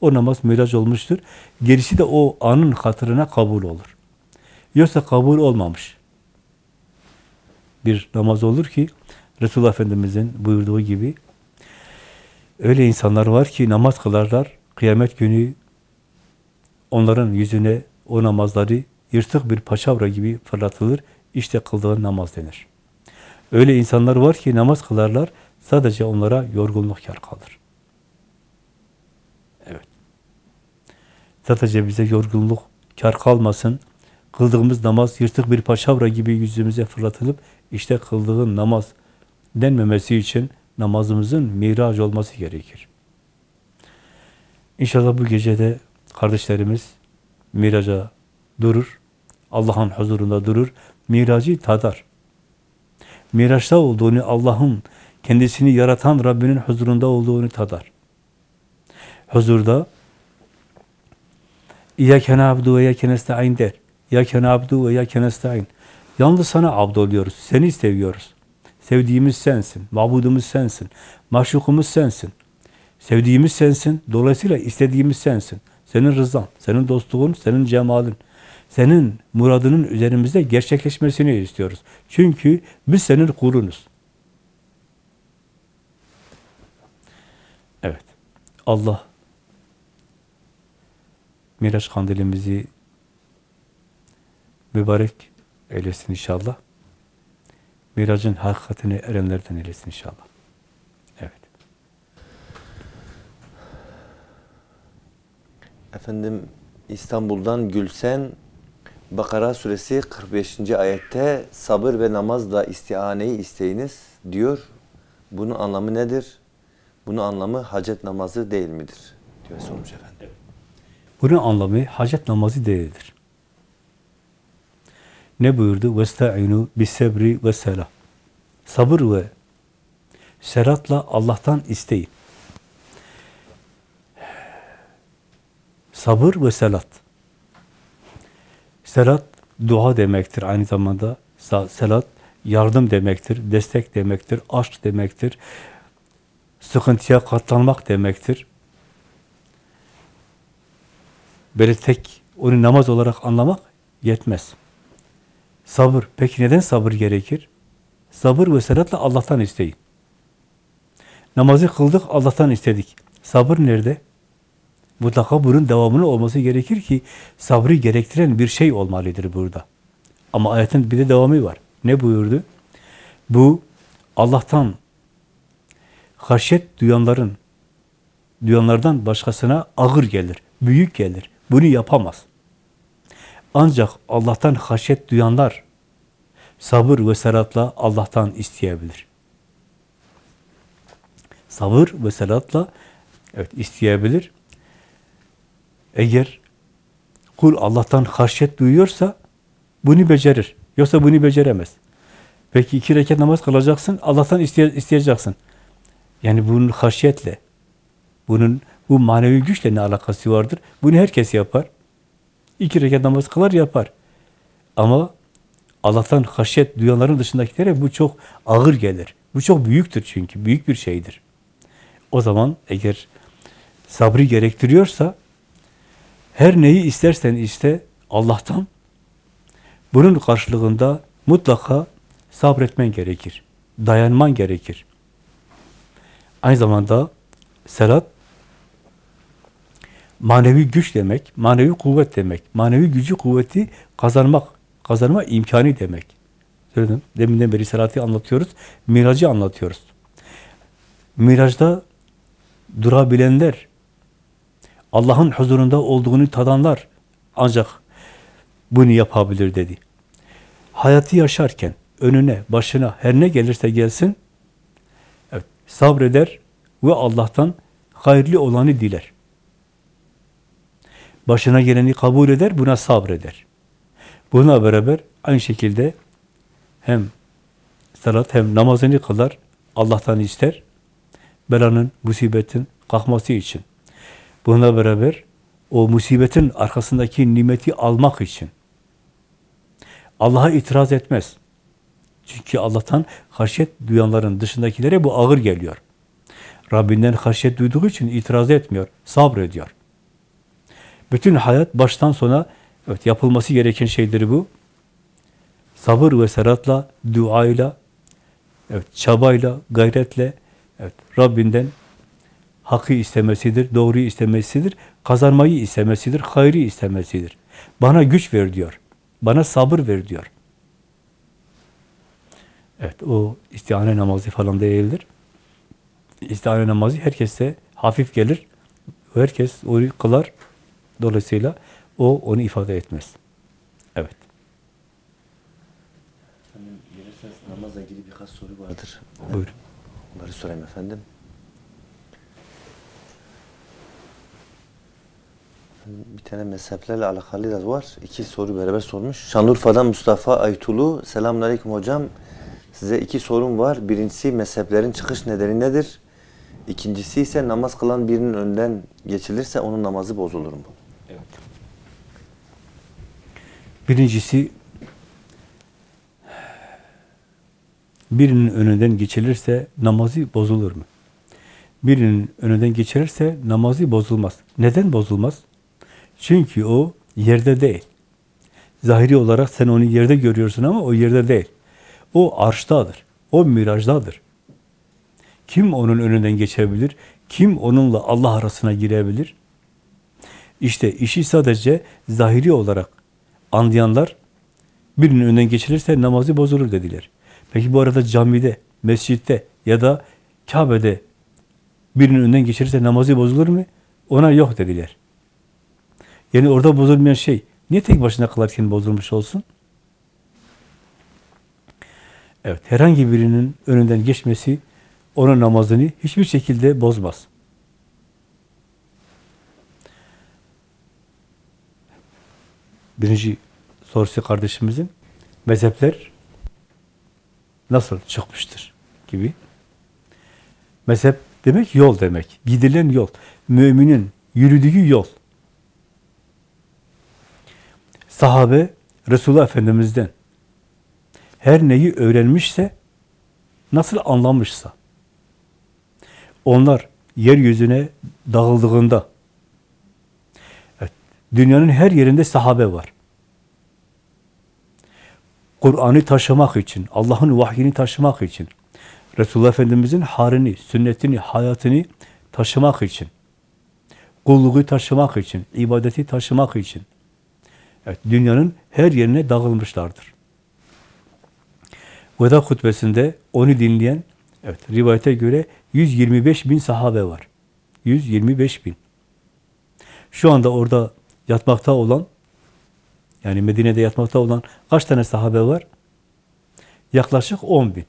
o namaz miraç olmuştur. Gerisi de o anın hatırına kabul olur. Yoksa kabul olmamış. Bir namaz olur ki Resulullah Efendimiz'in buyurduğu gibi öyle insanlar var ki namaz kılarlar, kıyamet günü onların yüzüne o namazları yırtık bir paçavra gibi fırlatılır, işte kıldığın namaz denir. Öyle insanlar var ki namaz kılarlar, sadece onlara yorgunluk kar kalır. Evet. Sadece bize yorgunluk kar kalmasın, kıldığımız namaz yırtık bir paçavra gibi yüzümüze fırlatılıp işte kıldığın namaz denmemesi için namazımızın miraç olması gerekir. İnşallah bu gecede kardeşlerimiz miraca durur. Allah'ın huzurunda durur. Miracı tadar. Miraçta olduğunu, Allah'ın kendisini yaratan Rabbinin huzurunda olduğunu tadar. Huzurda İyyâke nâbdu ve iyyâke nesta'in der. İyyâke nâbdu ve iyyâke nesta'in. Yalnız sana abd oluyoruz. Seni seviyoruz. Sevdiğimiz sensin. Mabudumuz sensin. Maşukumuz sensin. Sevdiğimiz sensin. Dolayısıyla istediğimiz sensin. Senin rızan, senin dostluğun, senin cemalin, senin muradının üzerimizde gerçekleşmesini istiyoruz. Çünkü biz senin kulunuz. Evet. Allah Miraç kandilimizi mübarek eylesin inşallah. Miracın hakikatini erenlerden eylesin inşallah. Evet. Efendim İstanbul'dan Gülsen Bakara suresi 45. ayette sabır ve namazla istianeyi isteyiniz diyor. Bunun anlamı nedir? Bunun anlamı hacet namazı değil midir? diyor sormuş efendim. Bunun anlamı hacet namazı değildir. Ne buyurdu? وَاسْتَعِنُوا بِالسَّبْرِ وَالسَّلَةِ Sabır ve seratla Allah'tan isteyin. Sabır ve selat. Selat dua demektir aynı zamanda. Sa- Selat yardım demektir, destek demektir, aşk demektir. Sıkıntıya katlanmak demektir. Böyle tek onu namaz olarak anlamak yetmez. Sabır. Peki neden sabır gerekir? Sabır ve selatla Allah'tan isteyin. Namazı kıldık, Allah'tan istedik. Sabır nerede? Mutlaka bunun devamının olması gerekir ki sabrı gerektiren bir şey olmalıdır burada. Ama ayetin bir de devamı var. Ne buyurdu? Bu Allah'tan haşyet duyanların duyanlardan başkasına ağır gelir, büyük gelir. Bunu yapamaz. Ancak Allah'tan haşyet duyanlar sabır ve selatla Allah'tan isteyebilir. Sabır ve selatla evet isteyebilir. Eğer kul Allah'tan haşyet duyuyorsa bunu becerir. Yoksa bunu beceremez. Peki iki rekat namaz kılacaksın, Allah'tan isteye, isteyeceksin. Yani bunun haşyetle, bunun bu manevi güçle ne alakası vardır? Bunu herkes yapar. İki rekat namaz kılar yapar. Ama Allah'tan haşyet duyanların dışındakilere bu çok ağır gelir. Bu çok büyüktür çünkü. Büyük bir şeydir. O zaman eğer sabrı gerektiriyorsa her neyi istersen iste Allah'tan bunun karşılığında mutlaka sabretmen gerekir. Dayanman gerekir. Aynı zamanda selat manevi güç demek, manevi kuvvet demek. Manevi gücü, kuvveti kazanmak, kazanma imkanı demek. Söyledim. Deminden beri selatı anlatıyoruz. Miracı anlatıyoruz. Miracda durabilenler, Allah'ın huzurunda olduğunu tadanlar ancak bunu yapabilir dedi. Hayatı yaşarken önüne, başına her ne gelirse gelsin evet, sabreder ve Allah'tan hayırlı olanı diler. Başına geleni kabul eder, buna sabreder. Buna beraber aynı şekilde hem salat hem namazını kılar, Allah'tan ister, belanın, musibetin kalkması için. Buna beraber o musibetin arkasındaki nimeti almak için. Allah'a itiraz etmez. Çünkü Allah'tan haşyet duyanların dışındakilere bu ağır geliyor. Rabbinden haşyet duyduğu için itiraz etmiyor, sabrediyor. Bütün hayat baştan sona evet, yapılması gereken şeydir bu. Sabır ve seratla, duayla, evet, çabayla, gayretle evet, Rabbinden hakkı istemesidir, doğruyu istemesidir, kazanmayı istemesidir, hayrı istemesidir. Bana güç ver diyor. Bana sabır ver diyor. Evet, o istihane namazı falan değildir. İstihane namazı herkese hafif gelir. Herkes onu kılar. Dolayısıyla o onu ifade etmez. Evet. Efendim, gelirseniz namazla ilgili birkaç soru vardır. Buyurun. Onları sorayım efendim. Bir tane mezheplerle alakalı da var. İki soru beraber sormuş. Şanlıurfa'dan Mustafa Aytulu. Selamünaleyküm hocam. Size iki sorum var. Birincisi mezheplerin çıkış nedeni nedir? İkincisi ise namaz kılan birinin önden geçilirse onun namazı bozulur mu? Birincisi birinin önünden geçilirse namazı bozulur mu? Birinin önünden geçilirse namazı bozulmaz. Neden bozulmaz? Çünkü o yerde değil. Zahiri olarak sen onu yerde görüyorsun ama o yerde değil. O arştadır. O mirajdadır. Kim onun önünden geçebilir? Kim onunla Allah arasına girebilir? İşte işi sadece zahiri olarak anlayanlar birinin önünden geçilirse namazı bozulur dediler. Peki bu arada camide, mescitte ya da Kabe'de birinin önünden geçirirse namazı bozulur mu? Ona yok dediler. Yani orada bozulmayan şey niye tek başına kılarken bozulmuş olsun? Evet, herhangi birinin önünden geçmesi onun namazını hiçbir şekilde bozmaz. Birinci sorusu kardeşimizin mezhepler nasıl çıkmıştır gibi. Mezhep demek yol demek. Gidilen yol. Müminin yürüdüğü yol. Sahabe Resulullah Efendimiz'den her neyi öğrenmişse nasıl anlamışsa onlar yeryüzüne dağıldığında dünyanın her yerinde sahabe var. Kur'an'ı taşımak için, Allah'ın vahyini taşımak için, Resulullah Efendimiz'in harini, sünnetini, hayatını taşımak için, kulluğu taşımak için, ibadeti taşımak için, evet, dünyanın her yerine dağılmışlardır. Veda hutbesinde onu dinleyen, evet, rivayete göre 125 bin sahabe var. 125 bin. Şu anda orada yatmakta olan, yani Medine'de yatmakta olan kaç tane sahabe var? Yaklaşık 10 bin.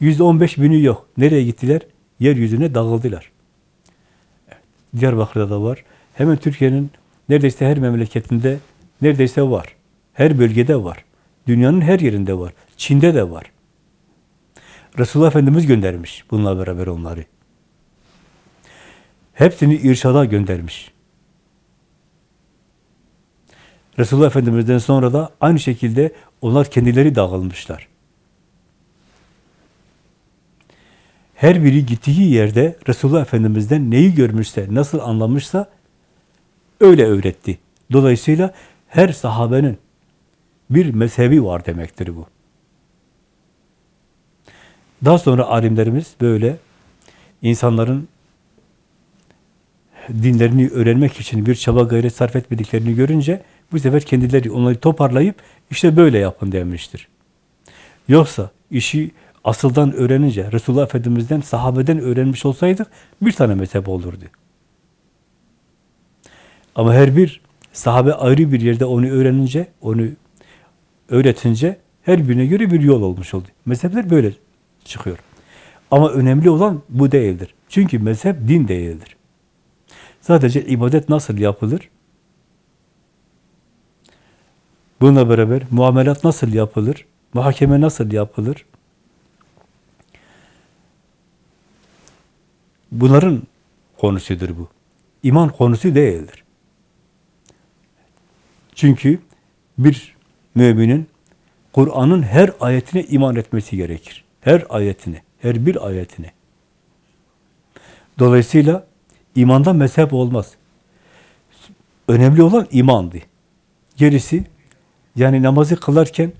115 bini yok. Nereye gittiler? Yeryüzüne dağıldılar. Evet. Diyarbakır'da da var. Hemen Türkiye'nin neredeyse her memleketinde neredeyse var. Her bölgede var. Dünyanın her yerinde var. Çin'de de var. Resulullah Efendimiz göndermiş bununla beraber onları. Hepsini irşada göndermiş. Resulullah Efendimiz'den sonra da aynı şekilde onlar kendileri dağılmışlar. Her biri gittiği yerde Resulullah Efendimiz'den neyi görmüşse, nasıl anlamışsa öyle öğretti. Dolayısıyla her sahabenin bir mezhebi var demektir bu. Daha sonra alimlerimiz böyle insanların dinlerini öğrenmek için bir çaba gayret sarf etmediklerini görünce bu sefer kendileri onları toparlayıp işte böyle yapın demiştir. Yoksa işi asıldan öğrenince Resulullah Efendimiz'den, sahabeden öğrenmiş olsaydık bir tane mezhep olurdu. Ama her bir sahabe ayrı bir yerde onu öğrenince, onu öğretince her birine göre bir yol olmuş oldu. Mezhepler böyle çıkıyor. Ama önemli olan bu değildir. Çünkü mezhep din değildir. Sadece ibadet nasıl yapılır? Bununla beraber muamelat nasıl yapılır? Muhakeme nasıl yapılır? Bunların konusudur bu. İman konusu değildir. Çünkü bir müminin Kur'an'ın her ayetine iman etmesi gerekir. Her ayetine, her bir ayetine. Dolayısıyla imanda mezhep olmaz. Önemli olan imandı. Gerisi yani namazı kılarken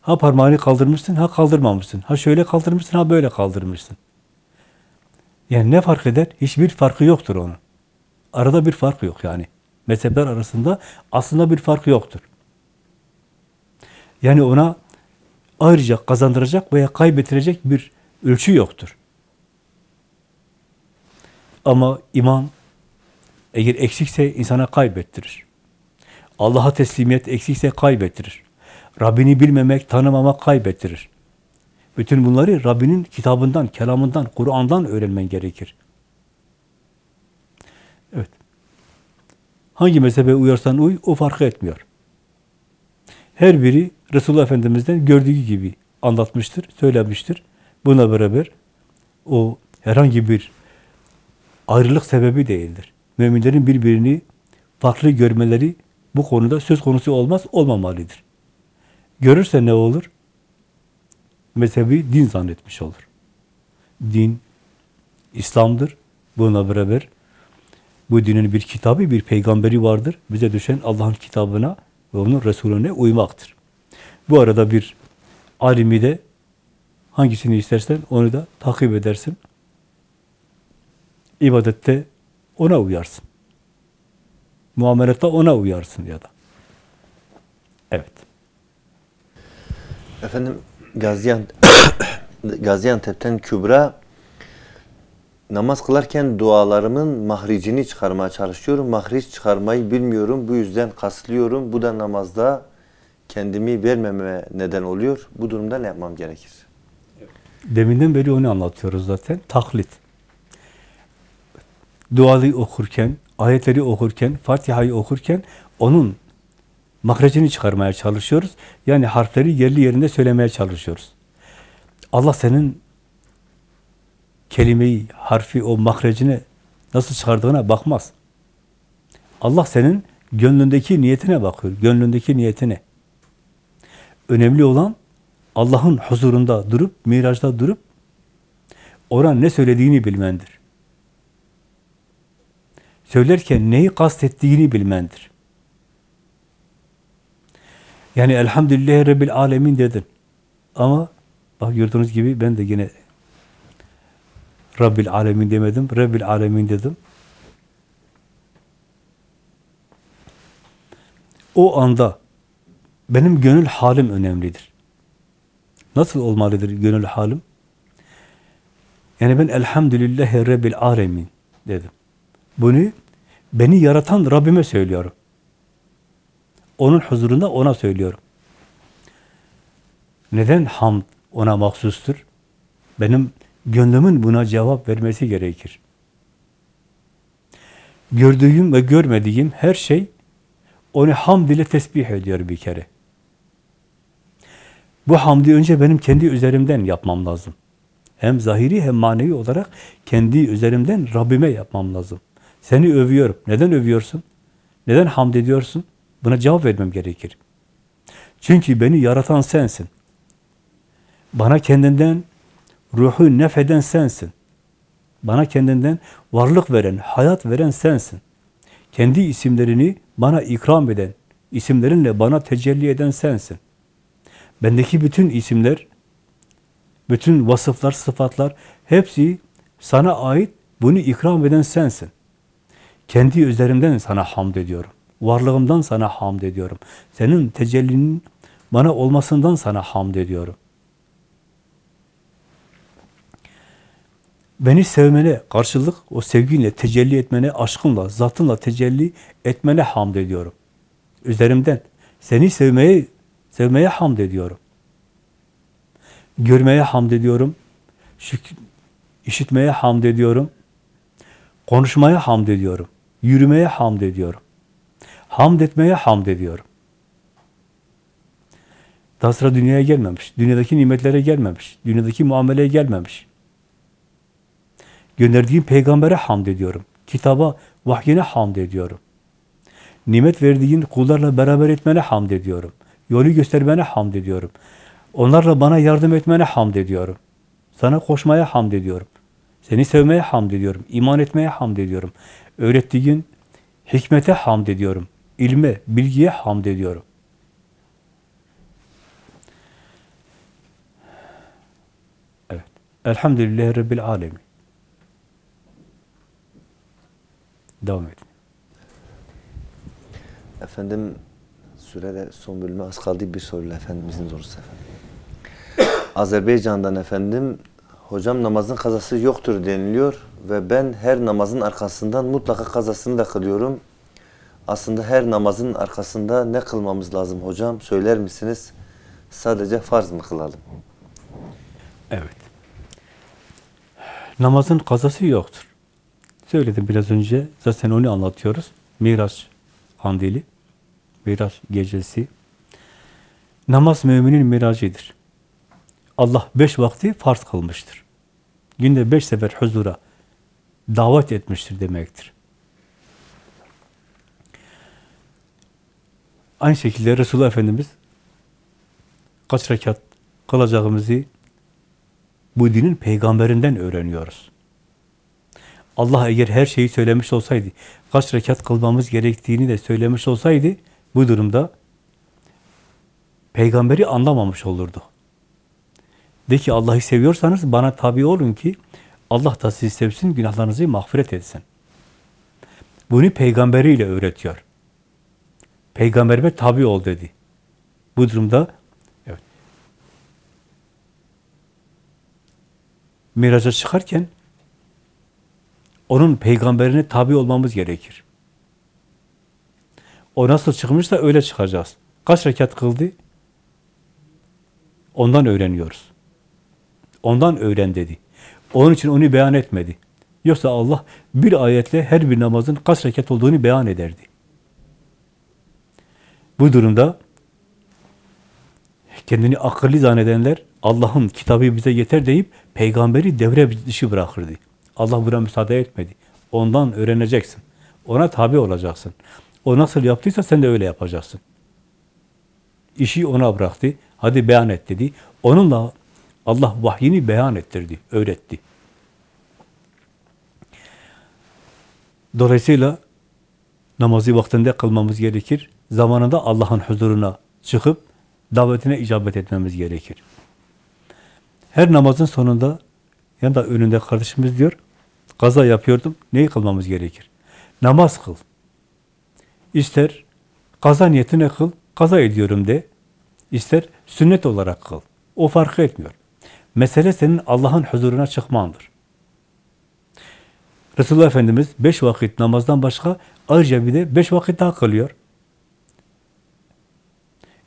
ha parmağını kaldırmışsın, ha kaldırmamışsın. Ha şöyle kaldırmışsın, ha böyle kaldırmışsın. Yani ne fark eder? Hiçbir farkı yoktur onun. Arada bir fark yok yani. Mezhepler arasında aslında bir farkı yoktur. Yani ona ayrıca kazandıracak veya kaybettirecek bir ölçü yoktur. Ama iman eğer eksikse insana kaybettirir. Allah'a teslimiyet eksikse kaybettirir. Rabbini bilmemek, tanımamak kaybettirir. Bütün bunları Rabbinin kitabından, kelamından, Kur'an'dan öğrenmen gerekir. Evet. Hangi mezhebe uyarsan uy, o fark etmiyor. Her biri Resulullah Efendimiz'den gördüğü gibi anlatmıştır, söylemiştir. Buna beraber o herhangi bir ayrılık sebebi değildir. Müminlerin birbirini farklı görmeleri bu konuda söz konusu olmaz, olmamalıdır. Görürse ne olur? Mezhebi din zannetmiş olur. Din İslam'dır. Buna beraber bu dinin bir kitabı, bir peygamberi vardır. Bize düşen Allah'ın kitabına ve onun Resulüne uymaktır. Bu arada bir alimi de hangisini istersen onu da takip edersin. İbadette ona uyarsın. Muamelette ona uyarsın ya da. Evet. Efendim Gaziantep, Gaziantep'ten Kübra namaz kılarken dualarımın mahricini çıkarmaya çalışıyorum. Mahriç çıkarmayı bilmiyorum. Bu yüzden kaslıyorum. Bu da namazda kendimi vermeme neden oluyor. Bu durumda ne yapmam gerekir? Deminden beri onu anlatıyoruz zaten. Taklit. Duayı okurken, ayetleri okurken, Fatiha'yı okurken onun mahrecini çıkarmaya çalışıyoruz. Yani harfleri yerli yerinde söylemeye çalışıyoruz. Allah senin kelimeyi, harfi, o mahrecine nasıl çıkardığına bakmaz. Allah senin gönlündeki niyetine bakıyor. Gönlündeki niyetine. Önemli olan Allah'ın huzurunda durup, mirajda durup oran ne söylediğini bilmendir. Söylerken neyi kastettiğini bilmendir. Yani elhamdülillah Rabbil Alemin dedin. Ama bak gördüğünüz gibi ben de yine Rabbil Alemin demedim, Rabbil Alemin dedim. O anda benim gönül halim önemlidir. Nasıl olmalıdır gönül halim? Yani ben elhamdülillahi Rabbil Alemin dedim. Bunu beni yaratan Rabbime söylüyorum. Onun huzurunda ona söylüyorum. Neden hamd ona mahsustur? Benim gönlümün buna cevap vermesi gerekir. Gördüğüm ve görmediğim her şey onu hamd ile tesbih ediyor bir kere. Bu hamdi önce benim kendi üzerimden yapmam lazım. Hem zahiri hem manevi olarak kendi üzerimden Rabbime yapmam lazım. Seni övüyorum. Neden övüyorsun? Neden hamd ediyorsun? Buna cevap vermem gerekir. Çünkü beni yaratan sensin. Bana kendinden ruhu nefeden sensin. Bana kendinden varlık veren, hayat veren sensin. Kendi isimlerini bana ikram eden, isimlerinle bana tecelli eden sensin. Bendeki bütün isimler, bütün vasıflar, sıfatlar hepsi sana ait, bunu ikram eden sensin. Kendi üzerimden sana hamd ediyorum. Varlığımdan sana hamd ediyorum. Senin tecellinin bana olmasından sana hamd ediyorum. Beni sevmene karşılık o sevginle tecelli etmene, aşkınla, zatınla tecelli etmene hamd ediyorum. Üzerimden seni sevmeye sevmeye hamd ediyorum. Görmeye hamd ediyorum. Şük işitmeye hamd ediyorum. Konuşmaya hamd ediyorum. Yürümeye hamd ediyorum. Hamd etmeye hamd ediyorum. Daha sıra dünyaya gelmemiş. Dünyadaki nimetlere gelmemiş. Dünyadaki muameleye gelmemiş. Gönderdiğim peygambere hamd ediyorum. Kitaba, vahyine hamd ediyorum. Nimet verdiğin kullarla beraber etmene hamd ediyorum. Yolu göstermene hamd ediyorum. Onlarla bana yardım etmene hamd ediyorum. Sana koşmaya hamd ediyorum. Seni sevmeye hamd ediyorum. İman etmeye hamd ediyorum. Öğrettiğin hikmete hamd ediyorum. İlme, bilgiye hamd ediyorum. Evet. Elhamdülillahi Rabbil Alemin. Devam edin. Efendim sürede son bölüme az kaldı bir soruyla Efendimizin sorusu efendim. Azerbaycan'dan efendim hocam namazın kazası yoktur deniliyor ve ben her namazın arkasından mutlaka kazasını da kılıyorum. Aslında her namazın arkasında ne kılmamız lazım hocam? Söyler misiniz? Sadece farz mı kılalım? Evet. Namazın kazası yoktur. Söyledim biraz önce. Zaten onu anlatıyoruz. Miraç kandili. Miraç gecesi. Namaz müminin miracıdır. Allah beş vakti farz kılmıştır. Günde beş sefer huzura davet etmiştir demektir. Aynı şekilde Resulullah Efendimiz kaç rekat kılacağımızı bu dinin peygamberinden öğreniyoruz. Allah eğer her şeyi söylemiş olsaydı, kaç rekat kılmamız gerektiğini de söylemiş olsaydı, bu durumda peygamberi anlamamış olurdu. De ki Allah'ı seviyorsanız bana tabi olun ki Allah da sizi sevsin, günahlarınızı mağfiret etsin. Bunu peygamberiyle öğretiyor. Peygamberime tabi ol dedi. Bu durumda evet, miraca çıkarken onun peygamberine tabi olmamız gerekir. O nasıl çıkmışsa öyle çıkacağız. Kaç rekat kıldı? Ondan öğreniyoruz. Ondan öğren dedi. Onun için onu beyan etmedi. Yoksa Allah bir ayetle her bir namazın kaç rekat olduğunu beyan ederdi. Bu durumda kendini akıllı zannedenler Allah'ın kitabı bize yeter deyip peygamberi devre dışı bırakırdı. Allah buna müsaade etmedi. Ondan öğreneceksin. Ona tabi olacaksın. O nasıl yaptıysa sen de öyle yapacaksın. İşi ona bıraktı. Hadi beyan et dedi. Onunla Allah vahyini beyan ettirdi, öğretti. Dolayısıyla namazı vaktinde kılmamız gerekir. Zamanında Allah'ın huzuruna çıkıp davetine icabet etmemiz gerekir. Her namazın sonunda ya da önünde kardeşimiz diyor, kaza yapıyordum, neyi kılmamız gerekir? Namaz kıl. İster kaza niyetine kıl, kaza ediyorum de. İster sünnet olarak kıl. O fark etmiyor. Mesele senin Allah'ın huzuruna çıkmandır. Resulullah Efendimiz beş vakit namazdan başka ayrıca bir de beş vakit daha kılıyor.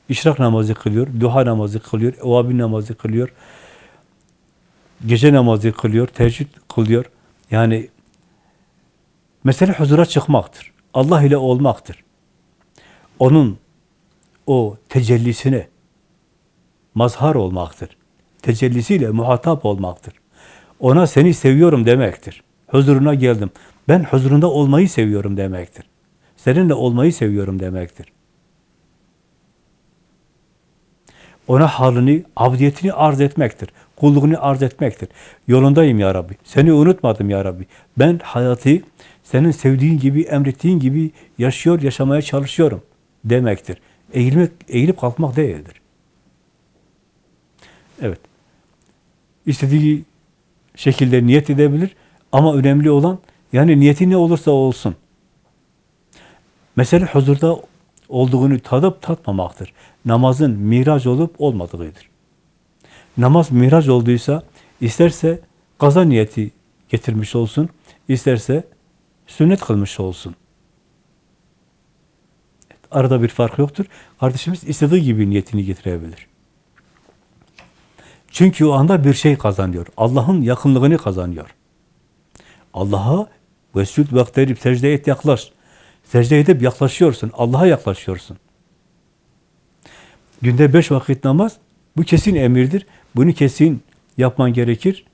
İşrak namazı kılıyor, duha namazı kılıyor, evabin namazı kılıyor, gece namazı kılıyor, teheccüd kılıyor. Yani mesele huzura çıkmaktır. Allah ile olmaktır. Onun o tecellisine mazhar olmaktır. Tecellisiyle muhatap olmaktır. Ona seni seviyorum demektir. Huzuruna geldim. Ben huzurunda olmayı seviyorum demektir. Seninle olmayı seviyorum demektir. Ona halini, abdiyetini arz etmektir. Kulluğunu arz etmektir. Yolundayım ya Rabbi. Seni unutmadım ya Rabbi. Ben hayatı senin sevdiğin gibi, emrettiğin gibi yaşıyor, yaşamaya çalışıyorum demektir. Eğilmek, eğilip kalkmak değildir. Evet. İstediği şekilde niyet edebilir ama önemli olan yani niyeti ne olursa olsun. Mesele huzurda olduğunu tadıp tatmamaktır. Namazın miraç olup olmadığıdır. Namaz miraç olduysa isterse kaza niyeti getirmiş olsun, isterse sünnet kılmış olsun. Arada bir fark yoktur. Kardeşimiz istediği gibi niyetini getirebilir. Çünkü o anda bir şey kazanıyor. Allah'ın yakınlığını kazanıyor. Allah'a vescud vakterip secde et yaklaş. Secde edip yaklaşıyorsun. Allah'a yaklaşıyorsun. Günde beş vakit namaz bu kesin emirdir. Bunu kesin yapman gerekir.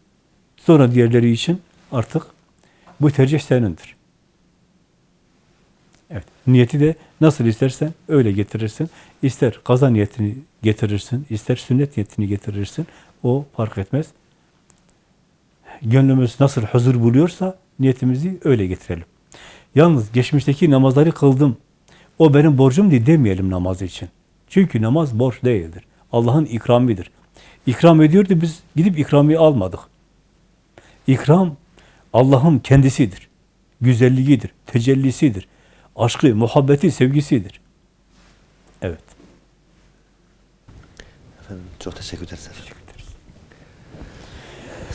Sonra diğerleri için artık bu tercih senindir. Evet. Niyeti de nasıl istersen öyle getirirsin. İster kaza niyetini getirirsin, ister sünnet niyetini getirirsin. O fark etmez. Gönlümüz nasıl huzur buluyorsa niyetimizi öyle getirelim. Yalnız geçmişteki namazları kıldım. O benim borcum diye demeyelim namaz için. Çünkü namaz borç değildir. Allah'ın ikramidir. İkram ediyordu biz gidip ikramiyi almadık. İkram Allah'ın kendisidir. Güzelliğidir, tecellisidir. Aşkı, muhabbeti, sevgisidir. Evet. Efendim çok teşekkür ederiz efendim.